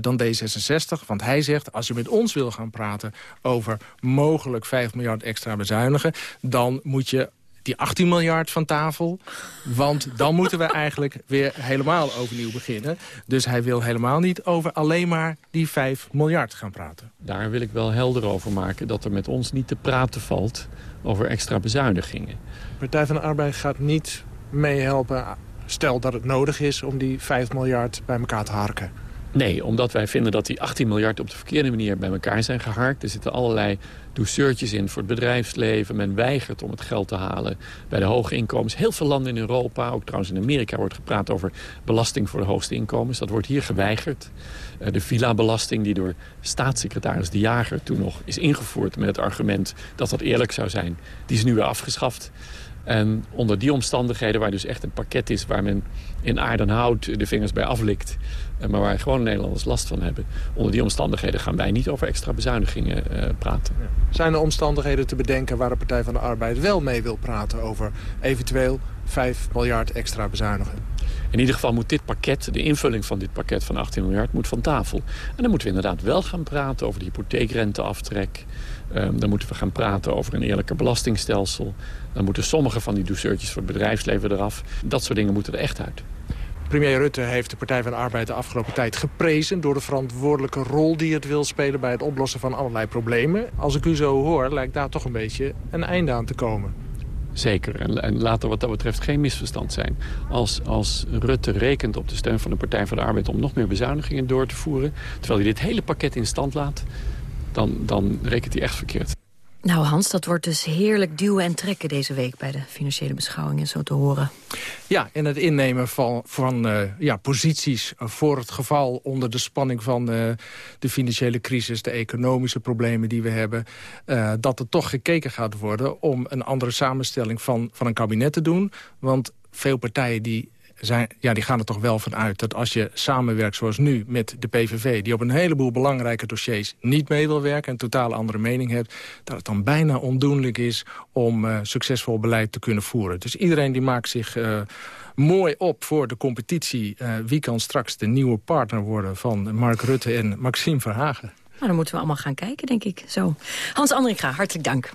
dan D66. Want hij zegt, als je met ons wil gaan praten over mogelijk 5 miljard extra bezuinigen... dan moet je die 18 miljard van tafel. Want dan moeten we eigenlijk weer helemaal overnieuw beginnen. Dus hij wil helemaal niet over alleen maar die 5 miljard gaan praten. Daar wil ik wel helder over maken dat er met ons niet te praten valt over extra bezuinigingen. De Partij van de Arbeid gaat niet meehelpen. Stel dat het nodig is om die 5 miljard bij elkaar te harken. Nee, omdat wij vinden dat die 18 miljard op de verkeerde manier bij elkaar zijn geharkt. Er zitten allerlei douceurtjes in voor het bedrijfsleven. Men weigert om het geld te halen bij de hoge inkomens. Heel veel landen in Europa, ook trouwens in Amerika... wordt gepraat over belasting voor de hoogste inkomens. Dat wordt hier geweigerd. Uh, de villa-belasting die door staatssecretaris De Jager toen nog is ingevoerd... met het argument dat dat eerlijk zou zijn, die is nu weer afgeschaft. En onder die omstandigheden, waar dus echt een pakket is... waar men in aardenhout de vingers bij aflikt... maar waar gewoon Nederlanders last van hebben... onder die omstandigheden gaan wij niet over extra bezuinigingen uh, praten. Zijn er omstandigheden te bedenken waar de Partij van de Arbeid wel mee wil praten... over eventueel 5 miljard extra bezuinigen? In ieder geval moet dit pakket, de invulling van dit pakket van 18 miljard, moet van tafel. En dan moeten we inderdaad wel gaan praten over de hypotheekrenteaftrek... Um, dan moeten we gaan praten over een eerlijker belastingstelsel. Dan moeten sommige van die douceurtjes voor het bedrijfsleven eraf. Dat soort dingen moeten er echt uit. Premier Rutte heeft de Partij van de Arbeid de afgelopen tijd geprezen... door de verantwoordelijke rol die het wil spelen bij het oplossen van allerlei problemen. Als ik u zo hoor, lijkt daar toch een beetje een einde aan te komen. Zeker. En, en laat er wat dat betreft geen misverstand zijn. Als, als Rutte rekent op de steun van de Partij van de Arbeid... om nog meer bezuinigingen door te voeren... terwijl hij dit hele pakket in stand laat dan, dan rekent hij echt verkeerd. Nou Hans, dat wordt dus heerlijk duwen en trekken deze week... bij de financiële beschouwingen, zo te horen. Ja, en het innemen van, van uh, ja, posities voor het geval... onder de spanning van uh, de financiële crisis, de economische problemen die we hebben... Uh, dat er toch gekeken gaat worden om een andere samenstelling van, van een kabinet te doen. Want veel partijen die zijn, ja, die gaan er toch wel van uit dat als je samenwerkt zoals nu met de PVV... die op een heleboel belangrijke dossiers niet mee wil werken... en totaal andere mening hebt... dat het dan bijna ondoenlijk is om uh, succesvol beleid te kunnen voeren. Dus iedereen die maakt zich... Uh, mooi op voor de competitie. Uh, wie kan straks de nieuwe partner worden van Mark Rutte en Maxime Verhagen? Nou, dan moeten we allemaal gaan kijken, denk ik. Zo. Hans Andringa, hartelijk dank.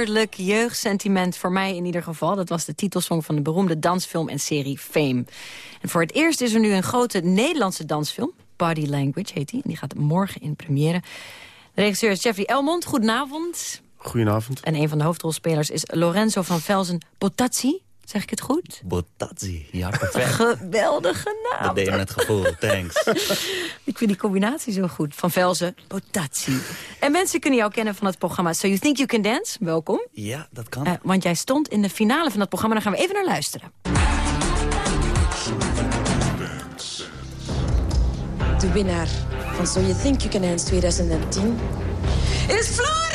Heerlijk jeugdsentiment voor mij in ieder geval. Dat was de titelsong van de beroemde dansfilm en serie Fame. En voor het eerst is er nu een grote Nederlandse dansfilm. Body Language heet die. En die gaat morgen in première. De regisseur is Jeffrey Elmond. Goedenavond. Goedenavond. En een van de hoofdrolspelers is Lorenzo van Velzen Potazzi. Zeg ik het goed? Botazzi. Ja, perfect. Geweldige naam. Dat deed je met gevoel, thanks. ik vind die combinatie zo goed. Van Velzen, Botazzi. En mensen kunnen jou kennen van het programma So You Think You Can Dance. Welkom. Ja, dat kan. Eh, want jij stond in de finale van dat programma. Daar gaan we even naar luisteren. De winnaar van So You Think You Can Dance 2010 is Floyd!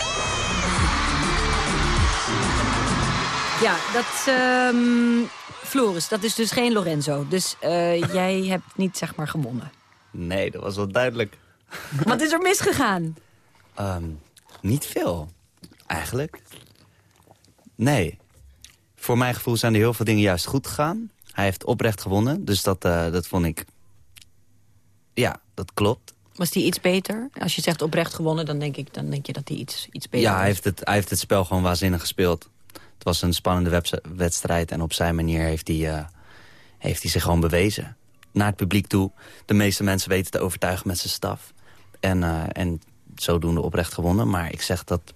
Ja, dat... ehm, Floris, dat is dus geen Lorenzo. Dus eh, jij hebt niet, zeg maar, gewonnen. Nee, dat was wel duidelijk. Wat is er misgegaan? Ehm, niet veel, eigenlijk. Nee. Voor mijn gevoel zijn er heel veel dingen juist goed gegaan. Hij heeft oprecht gewonnen, dus dat, eh, dat vond ik... Ja, dat klopt. Was die iets beter? Als je zegt oprecht gewonnen, dan denk, ik, dan denk je dat hij iets, iets beter Ja, was. hij heeft, het, hij heeft het spel gewoon waanzinnig gespeeld. Het was een spannende wedstrijd en op zijn manier heeft hij, eh, heeft hij zich gewoon bewezen. Naar het publiek toe. De meeste mensen weten te overtuigen met zijn staf. En, eh, en zodoende oprecht gewonnen. Maar ik zeg dat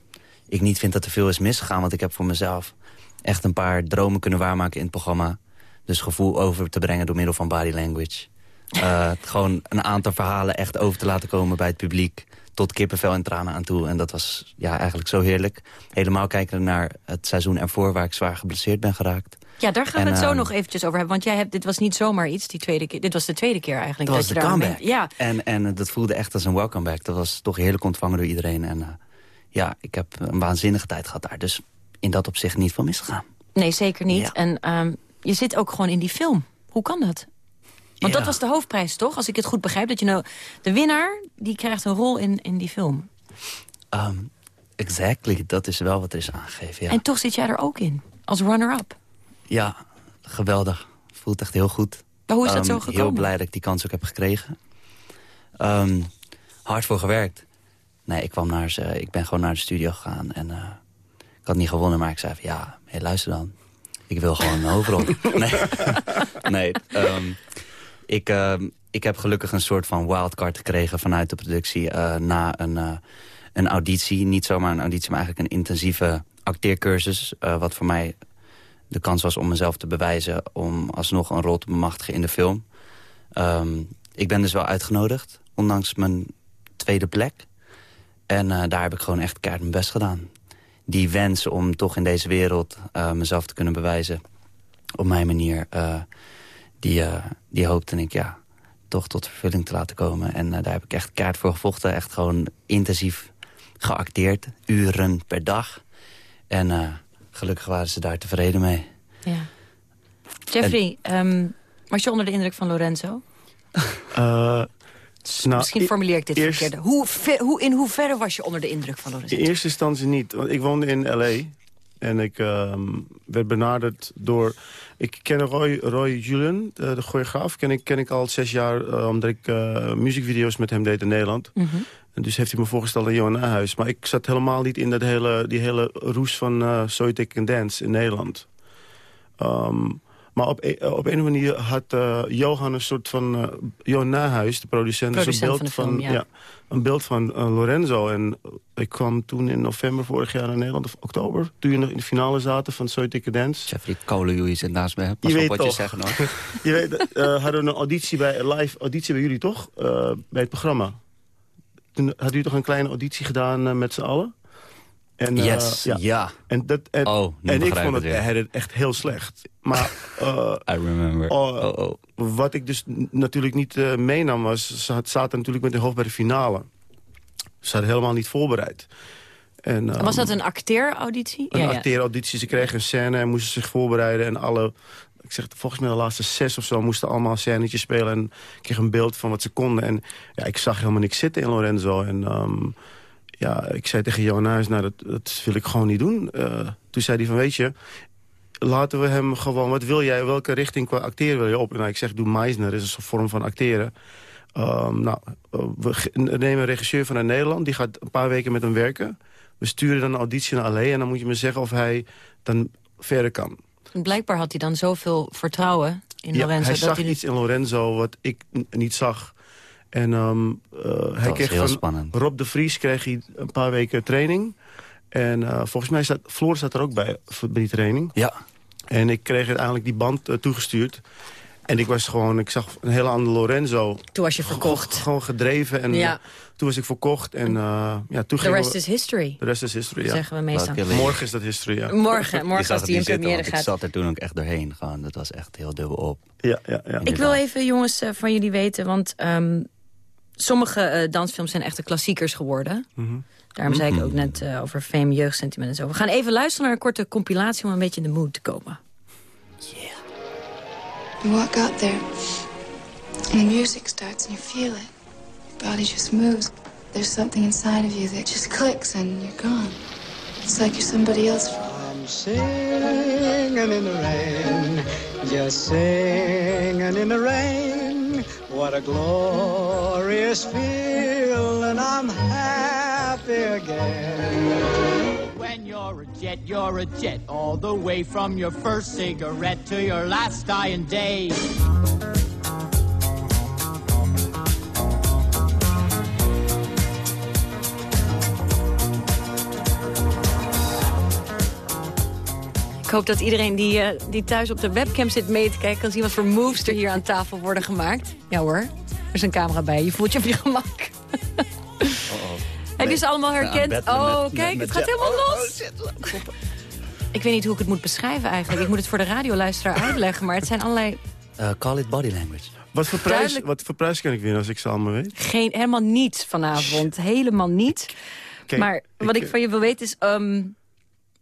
ik niet vind dat er veel is misgegaan. Want ik heb voor mezelf echt een paar dromen kunnen waarmaken in het programma. Dus gevoel over te brengen door middel van body language. Eh, gewoon een aantal verhalen echt over te laten komen bij het publiek. Tot kippenvel en tranen aan toe. En dat was ja, eigenlijk zo heerlijk. Helemaal kijken naar het seizoen ervoor... waar ik zwaar geblesseerd ben geraakt. Ja, daar gaan we het zo ehm, nog eventjes over hebben. Want jij hebt, dit was niet zomaar iets, die tweede keer. Dit was de tweede keer eigenlijk. Dat was je de daar comeback. mee- Ja, En, en dat voelde echt als een welcome back. Dat was toch heerlijk ontvangen door iedereen. En eh, ja, ik heb een waanzinnige tijd gehad daar. Dus in dat opzicht niet van misgegaan. nee, zeker niet. Ja. En ehm, je zit ook gewoon in die film. Hoe kan dat? Want Ja. dat was de hoofdprijs, toch? Als ik het goed begrijp. Dat je nou, de winnaar, die krijgt een rol in, in die film. Ehm, exactly, dat is wel wat er is aangegeven. Ja, En toch zit jij er ook in. Als runner-up. ja geweldig. Voelt echt heel goed. Maar hoe is dat Ehm, zo gekomen? Heel blij dat ik die kans ook heb gekregen. Ehm, hard voor gewerkt. Nee, ik, kwam naar ze, ik ben gewoon naar de studio gegaan. En eh, ik had niet gewonnen, maar ik zei van ja, hey, luister dan. Ik wil gewoon een hoofdrol. nee, nee ehm, ik, ehm, ik heb gelukkig een soort van wildcard gekregen vanuit de productie... eh, na een, eh, een auditie. Niet zomaar een auditie, maar eigenlijk een intensieve acteercursus. eh, wat voor mij de kans was om mezelf te bewijzen... om alsnog een rol te bemachtigen in de film. Ehm, ik ben dus wel uitgenodigd, ondanks mijn tweede plek. En daar heb ik gewoon echt keihard mijn best gedaan. Die wens om toch in deze wereld mezelf te kunnen bewijzen... op mijn manier, die, eh, die hoopte ik ja, toch tot vervulling te laten komen. En eh, daar heb ik echt keihard voor gevochten. Echt gewoon intensief geacteerd, uren per dag. En eh, gelukkig waren ze daar tevreden mee. Ja. Jeffrey, ehm, was je onder de indruk van Lorenzo? Eh, nou, Misschien formuleer ik dit eerst- verkeerd. Hoe, ver- hoe, in hoeverre was je onder de indruk van Lorenzo? In eerste instantie niet, want ik woonde in L.A. En ik ehm, werd benaderd door... Ik ken Roy, Roy Julian, de, de choreograaf. Ken ik, ken ik al zes jaar, eh, omdat ik eh, muziekvideo's met hem deed in Nederland. Mhm. En dus heeft hij me voorgesteld aan Johan Nijhuis. Maar ik zat helemaal niet in dat hele, die hele roes van uh, So You Take Can Dance in Nederland. Ehm, maar op, e- op een manier had eh, Johan een soort van... eh, Johan Nijhuis, de producent, dus Producent een van beeld film, ja. een beeld van eh, Lorenzo. En ik kwam toen in november vorig jaar naar Nederland, of oktober. Toen je nog in de finale zaten van So You Take Can Dance. Jeffrey Kolenjoei zit naast me. Pas Je op weet wat toch. je zeggen hoor. je weet, eh, hadden we een auditie bij, een live auditie bij jullie toch? Eh, bij het programma. Toen hadden jullie toch een kleine auditie gedaan met z'n allen? En, eh, Yes, ja. En, dat, en, Oh, en ik vond het, het echt heel slecht. Maar eh, I remember. oh, Oh, oh. wat ik dus natuurlijk niet eh, meenam was... ze had- zaten natuurlijk met hun hoofd bij de finale. Ze hadden helemaal niet voorbereid. En, was ehm, dat een acteerauditie? een Ja, ja. acteerauditie. Ze kregen een scène en moesten zich voorbereiden. En alle, ik zeg volgens mij de laatste zes of zo... moesten allemaal scènetjes spelen. En ik kreeg een beeld van wat ze konden. En ja, ik zag helemaal niks zitten in Lorenzo. En ehm, ja, ik zei tegen Johan Huis, nou, dat, dat wil ik gewoon niet doen. Eh, toen zei hij van, weet je... Laten we hem gewoon, wat wil jij, welke richting qua acteren wil je op? Nou, ik zeg, doe Meisner, is een soort vorm van acteren. Ehm, nou, eh, we nemen een regisseur vanuit Nederland, die gaat een paar weken met hem werken. We sturen dan een auditie naar Allee en dan moet je me zeggen of hij dan verder kan. Blijkbaar had hij dan zoveel vertrouwen in Ja, Lorenzo. hij dat zag hij iets in Lorenzo wat ik niet zag. En ehm, eh, hij was kreeg heel van spannend. Rob de Vries kreeg hij een paar weken training. En eh, volgens mij staat Floor staat er ook bij, voor- bij die training. Ja. En ik kreeg uiteindelijk die band eh, toegestuurd. En ik was gewoon, ik zag een hele andere Lorenzo. Toen was je verkocht. Gewoon gedreven. En Ja. toen was ik verkocht. En uh, ja, toen The rest we- is history. The rest is history, ja. Zeggen we meestal. Morgen is dat history, ja. Morgen, morgen zag als het die in zitten, première gaat. Ik zat er toen ook echt doorheen. Gewoon, dat was echt heel dubbel op. Ja, ja, ja. Ik wil even, jongens, van jullie weten, want ehm, sommige eh, dansfilms zijn echte klassiekers geworden. Daarom zei ik ook net eh, over fame, jeugdsentiment en zo. We gaan even luisteren naar een korte compilatie om een beetje in de mood te komen. You walk out there, and the music starts, and you feel it. Your body just moves. There's something inside of you that just clicks, and you're gone. It's like you're somebody else. I'm singing in the rain, just singing in the rain. What a glorious feeling, I'm happy again. When you're a jet, you're a jet, all the way from your first cigarette to your last dying day. Ik hoop dat iedereen die, eh, die thuis op de webcam zit mee te kijken... kan zien wat voor moves er hier aan tafel worden gemaakt. Ja hoor, er is een camera bij. Je voelt je op je gemak. Heb je ze allemaal herkend? Ja, oh, met- kijk, met het gaat helemaal Oh, los. Ik weet niet hoe ik het moet beschrijven eigenlijk. Ik moet het voor de radioluisteraar uitleggen. Maar het zijn allerlei... Eh, call it body language. Wat voor, prijs, Duidelijk- wat voor prijs kan ik winnen als ik ze allemaal weet? Geen, helemaal niets vanavond. Helemaal niets. Kijk, maar wat ik, eh, van je wil weten is... ehm,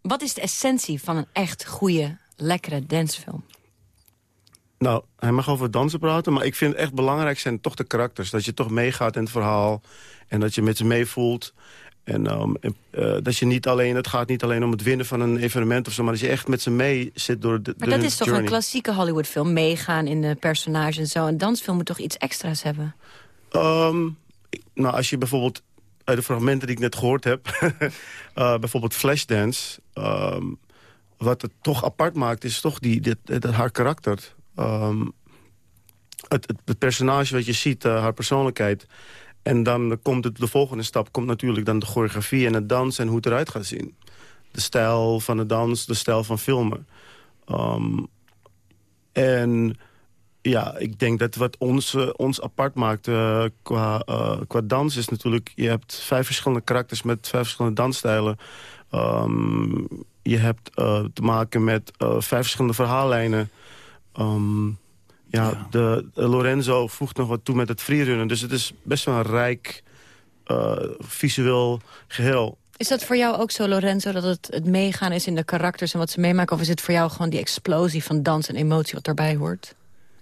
wat is de essentie van een echt goede, lekkere dancefilm? Nou, hij mag over dansen praten, maar ik vind het echt belangrijk zijn toch de karakters. Dat je toch meegaat in het verhaal en dat je met ze meevoelt. En ehm, eh, dat je niet alleen, het gaat niet alleen om het winnen van een evenement of zo, maar dat je echt met ze mee zit door de Maar dat is toch journey. een klassieke Hollywoodfilm? Meegaan in de personage en zo. Een dansfilm moet toch iets extra's hebben? Ehm, nou, als je bijvoorbeeld de fragmenten die ik net gehoord heb... eh, bijvoorbeeld Flashdance... ehm, wat het toch apart maakt, is toch die, dit, haar karakter. Ehm, het, het, het personage wat je ziet, eh, haar persoonlijkheid. En dan komt het, de volgende stap komt natuurlijk dan de choreografie en het dans... en hoe het eruit gaat zien. De stijl van de dans, de stijl van filmen. Ehm, en ja, ik denk dat wat ons, eh, ons apart maakt eh, qua, eh, qua dans is natuurlijk... je hebt vijf verschillende karakters met vijf verschillende dansstijlen. Ehm, je hebt eh, te maken met eh, vijf verschillende verhaallijnen. Ehm, ja, De, de Lorenzo voegt nog wat toe met het freerunnen. Dus het is best wel een rijk eh, visueel geheel. Is dat voor jou ook zo, Lorenzo, dat het, het meegaan is in de karakters en wat ze meemaken? Of is het voor jou gewoon die explosie van dans en emotie wat daarbij hoort?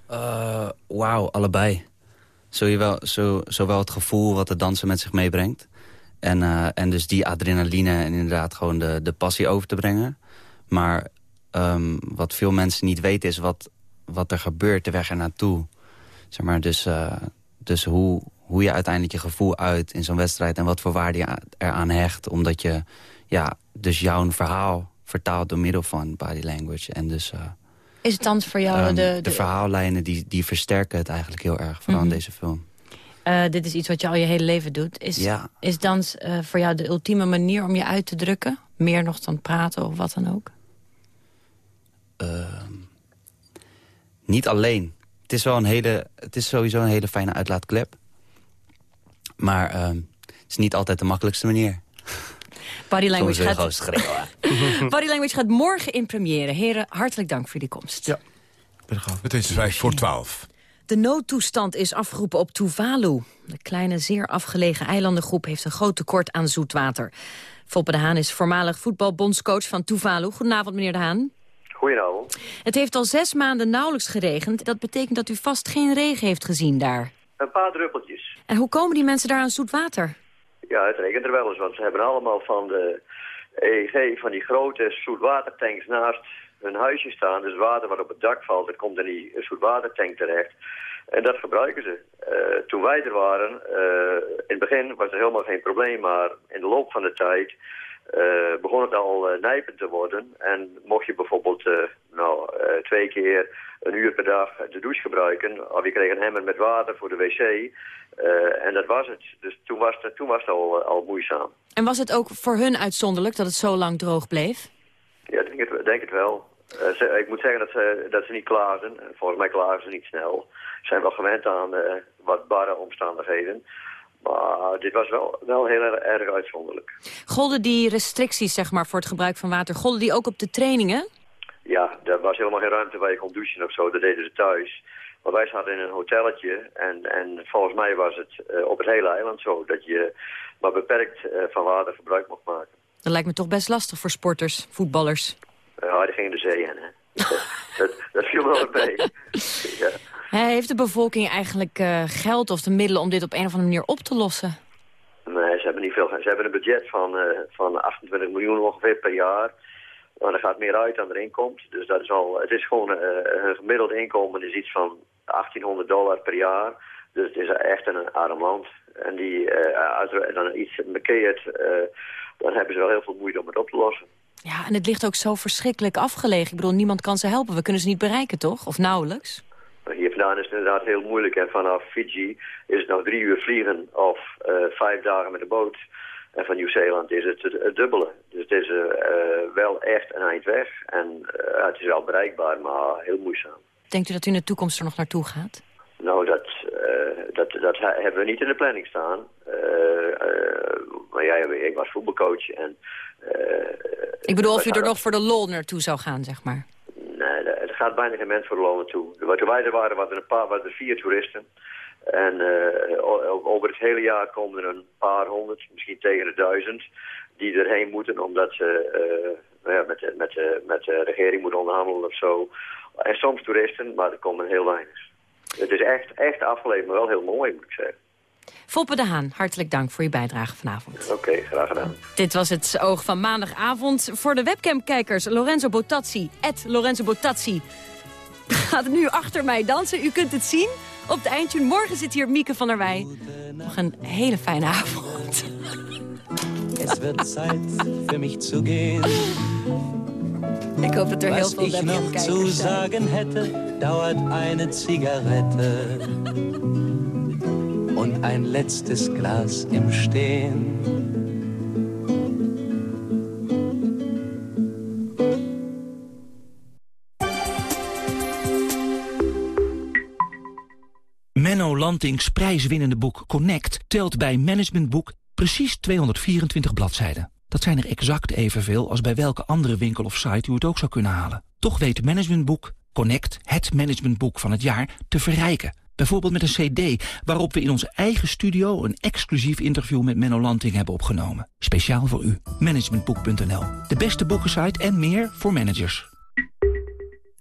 Eh, Wauw, allebei. Zowel, zo, zowel het gevoel wat het dansen met zich meebrengt. En, eh, en dus die adrenaline en inderdaad gewoon de, de passie over te brengen. Maar ehm, wat veel mensen niet weten is wat, wat er gebeurt de weg ernaartoe. Zeg maar, dus eh, dus hoe, hoe je uiteindelijk je gevoel uit in zo'n wedstrijd... en wat voor waarde je eraan hecht. Omdat je ja, dus jouw verhaal vertaalt door middel van body language. En dus... Is dans voor jou Ehm, de... de, de verhaallijnen die, die versterken het eigenlijk heel erg, vooral Mhm. in deze film. eh, dit is iets wat je al je hele leven doet. Is, Ja. is dans eh, voor jou de ultieme manier om je uit te drukken? Meer nog dan praten of wat dan ook? Ehm, niet alleen. Het is, wel een hele, het is sowieso een hele fijne uitlaatklep. Maar ehm, het is niet altijd de makkelijkste manier. Body language, gaat, gewoon schreeuwen. Body language gaat morgen in première. Heren, hartelijk dank voor die komst. Ja. Het is vijf voor twaalf. De noodtoestand is afgeroepen op Tuvalu. De kleine, zeer afgelegen eilandengroep heeft een groot tekort aan zoetwater. Foppe de Haan is voormalig voetbalbondscoach van Tuvalu. Goedenavond, meneer de Haan. Goedenavond. Het heeft al zes maanden nauwelijks geregend. Dat betekent dat u vast geen regen heeft gezien daar. Een paar druppeltjes. En hoe komen die mensen daar aan zoet water? Ja, het regent er wel eens, want ze hebben allemaal van de EEG, van die grote zoetwatertanks naast hun huisje staan. Dus water wat op het dak valt, dat komt in die zoetwatertank terecht. En dat gebruiken ze. Eh, toen wij er waren, eh, in het begin was er helemaal geen probleem, maar in de loop van de tijd eh, begon het al nijpend te worden. En mocht je bijvoorbeeld nou, twee keer een uur per dag de douche gebruiken, of je kreeg een emmer met water voor de wc, en dat was het. Dus toen was het, toen was het al, al moeizaam. En was het ook voor hun uitzonderlijk dat het zo lang droog bleef? Ja, ik denk het, denk het wel. Ze, ik moet zeggen dat ze, dat ze niet klagen. Volgens mij klagen ze niet snel. Ze zijn wel gewend aan wat barre omstandigheden. Maar dit was wel, wel heel erg, erg uitzonderlijk. Golden die restricties zeg maar, voor het gebruik van water, golden die ook op de trainingen? Ja, er was helemaal geen ruimte waar je kon douchen of zo. Dat deden ze thuis. Maar wij zaten in een hotelletje en, en volgens mij was het op het hele eiland zo dat je maar beperkt van water gebruik mocht maken. Dat lijkt me toch best lastig voor sporters, voetballers. Ja, die gingen de zee in, hè. dat, dat viel wel mee. ja. Heeft de bevolking eigenlijk geld of de middelen om dit op een of andere manier op te lossen? Nee, ze hebben niet veel. Ze hebben een budget van, van 28 miljoen ongeveer per jaar. Maar er gaat meer uit dan erin komt. Dus dat is al, het is gewoon uh, een gemiddeld inkomen is iets van 1800 dollar per jaar. Dus het is echt een arm land. En die, uh, als er dan iets bekeert, dan hebben ze wel heel veel moeite om het op te lossen. Ja, en het ligt ook zo verschrikkelijk afgelegen. Ik bedoel, niemand kan ze helpen. We kunnen ze niet bereiken, toch? Of nauwelijks? Hier vandaan is het inderdaad heel moeilijk. En vanaf Fiji is het nou drie uur vliegen of uh, vijf dagen met de boot. En van Nieuw-Zeeland is het het, dubbele. Dus het is uh, wel echt een eind weg. En uh, het is wel bereikbaar, maar heel moeizaam. Denkt u dat u in de toekomst er nog naartoe gaat? Nou, dat, dat, dat hebben we niet in de planning staan. maar jij, ik was voetbalcoach en... ik bedoel, of u er nog voor de lol naartoe zou gaan, zeg maar. Nee, er gaat bijna geen mens voor de loon naartoe. Toen wij er waren, waren er, een paar, waren er vier toeristen. En uh, over het hele jaar komen er een paar honderd, misschien tegen de duizend, die erheen moeten omdat ze uh, ja, met, met, met de regering moeten onderhandelen of zo. En soms toeristen, maar er komen heel weinig. Het is echt, echt afgeleverd, maar wel heel mooi, moet ik zeggen. Foppe de Haan, hartelijk dank voor je bijdrage vanavond. Oké, graag gedaan. Dit was het Oog van maandagavond. Voor de webcamkijkers, Lorenzo Botazzi, Lorenzo Botazzi, gaat nu achter mij dansen. U kunt het zien op de eindtune. Morgen zit hier Mieke van der Wij. Nog een hele fijne avond. Es wird Zeit für mich zu gehen. Ik hoop dat er heel veel zu zijn. sagen hätte, dauert eine Zigarette und ein letztes Glas im Stehen. Lantings prijswinnende boek Connect telt bij Managementboek precies 224 bladzijden. Dat zijn er exact evenveel als bij welke andere winkel of site u het ook zou kunnen halen. Toch weet Managementboek Connect, het managementboek van het jaar, te verrijken. Bijvoorbeeld met een cd waarop we in onze eigen studio een exclusief interview met Menno Lanting hebben opgenomen. Speciaal voor u. Managementboek.nl. De beste boekensite en meer voor managers.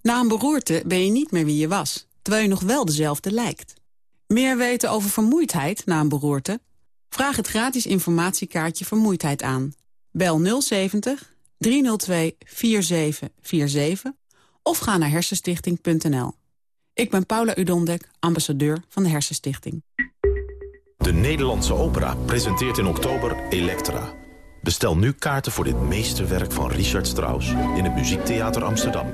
Na een beroerte ben je niet meer wie je was, terwijl je nog wel dezelfde lijkt. Meer weten over vermoeidheid na een beroerte? Vraag het gratis informatiekaartje Vermoeidheid aan. Bel 070 302 4747 of ga naar hersenstichting.nl. Ik ben Paula Udondek, ambassadeur van de Hersenstichting. De Nederlandse Opera presenteert in oktober Elektra. Bestel nu kaarten voor dit meesterwerk van Richard Strauss... in het Muziektheater Amsterdam.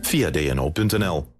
Via dno.nl.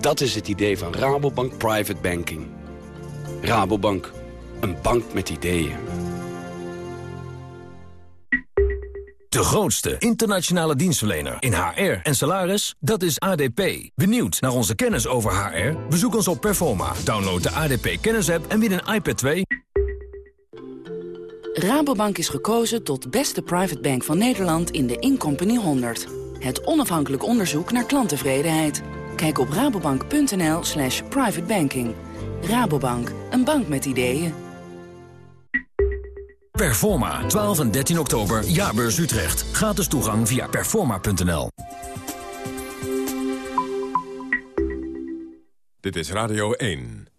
Dat is het idee van Rabobank Private Banking. Rabobank, een bank met ideeën. De grootste internationale dienstverlener in HR en salaris, dat is ADP. Benieuwd naar onze kennis over HR? Bezoek ons op Performa. Download de ADP kennisapp en win een iPad 2. Rabobank is gekozen tot beste private bank van Nederland in de Incompany 100. Het onafhankelijk onderzoek naar klanttevredenheid. Kijk op rabobank.nl slash privatebanking. Rabobank, een bank met ideeën. Performa, 12 en 13 oktober, Jaarbeurs Utrecht. Gratis toegang via performa.nl. Dit is Radio 1.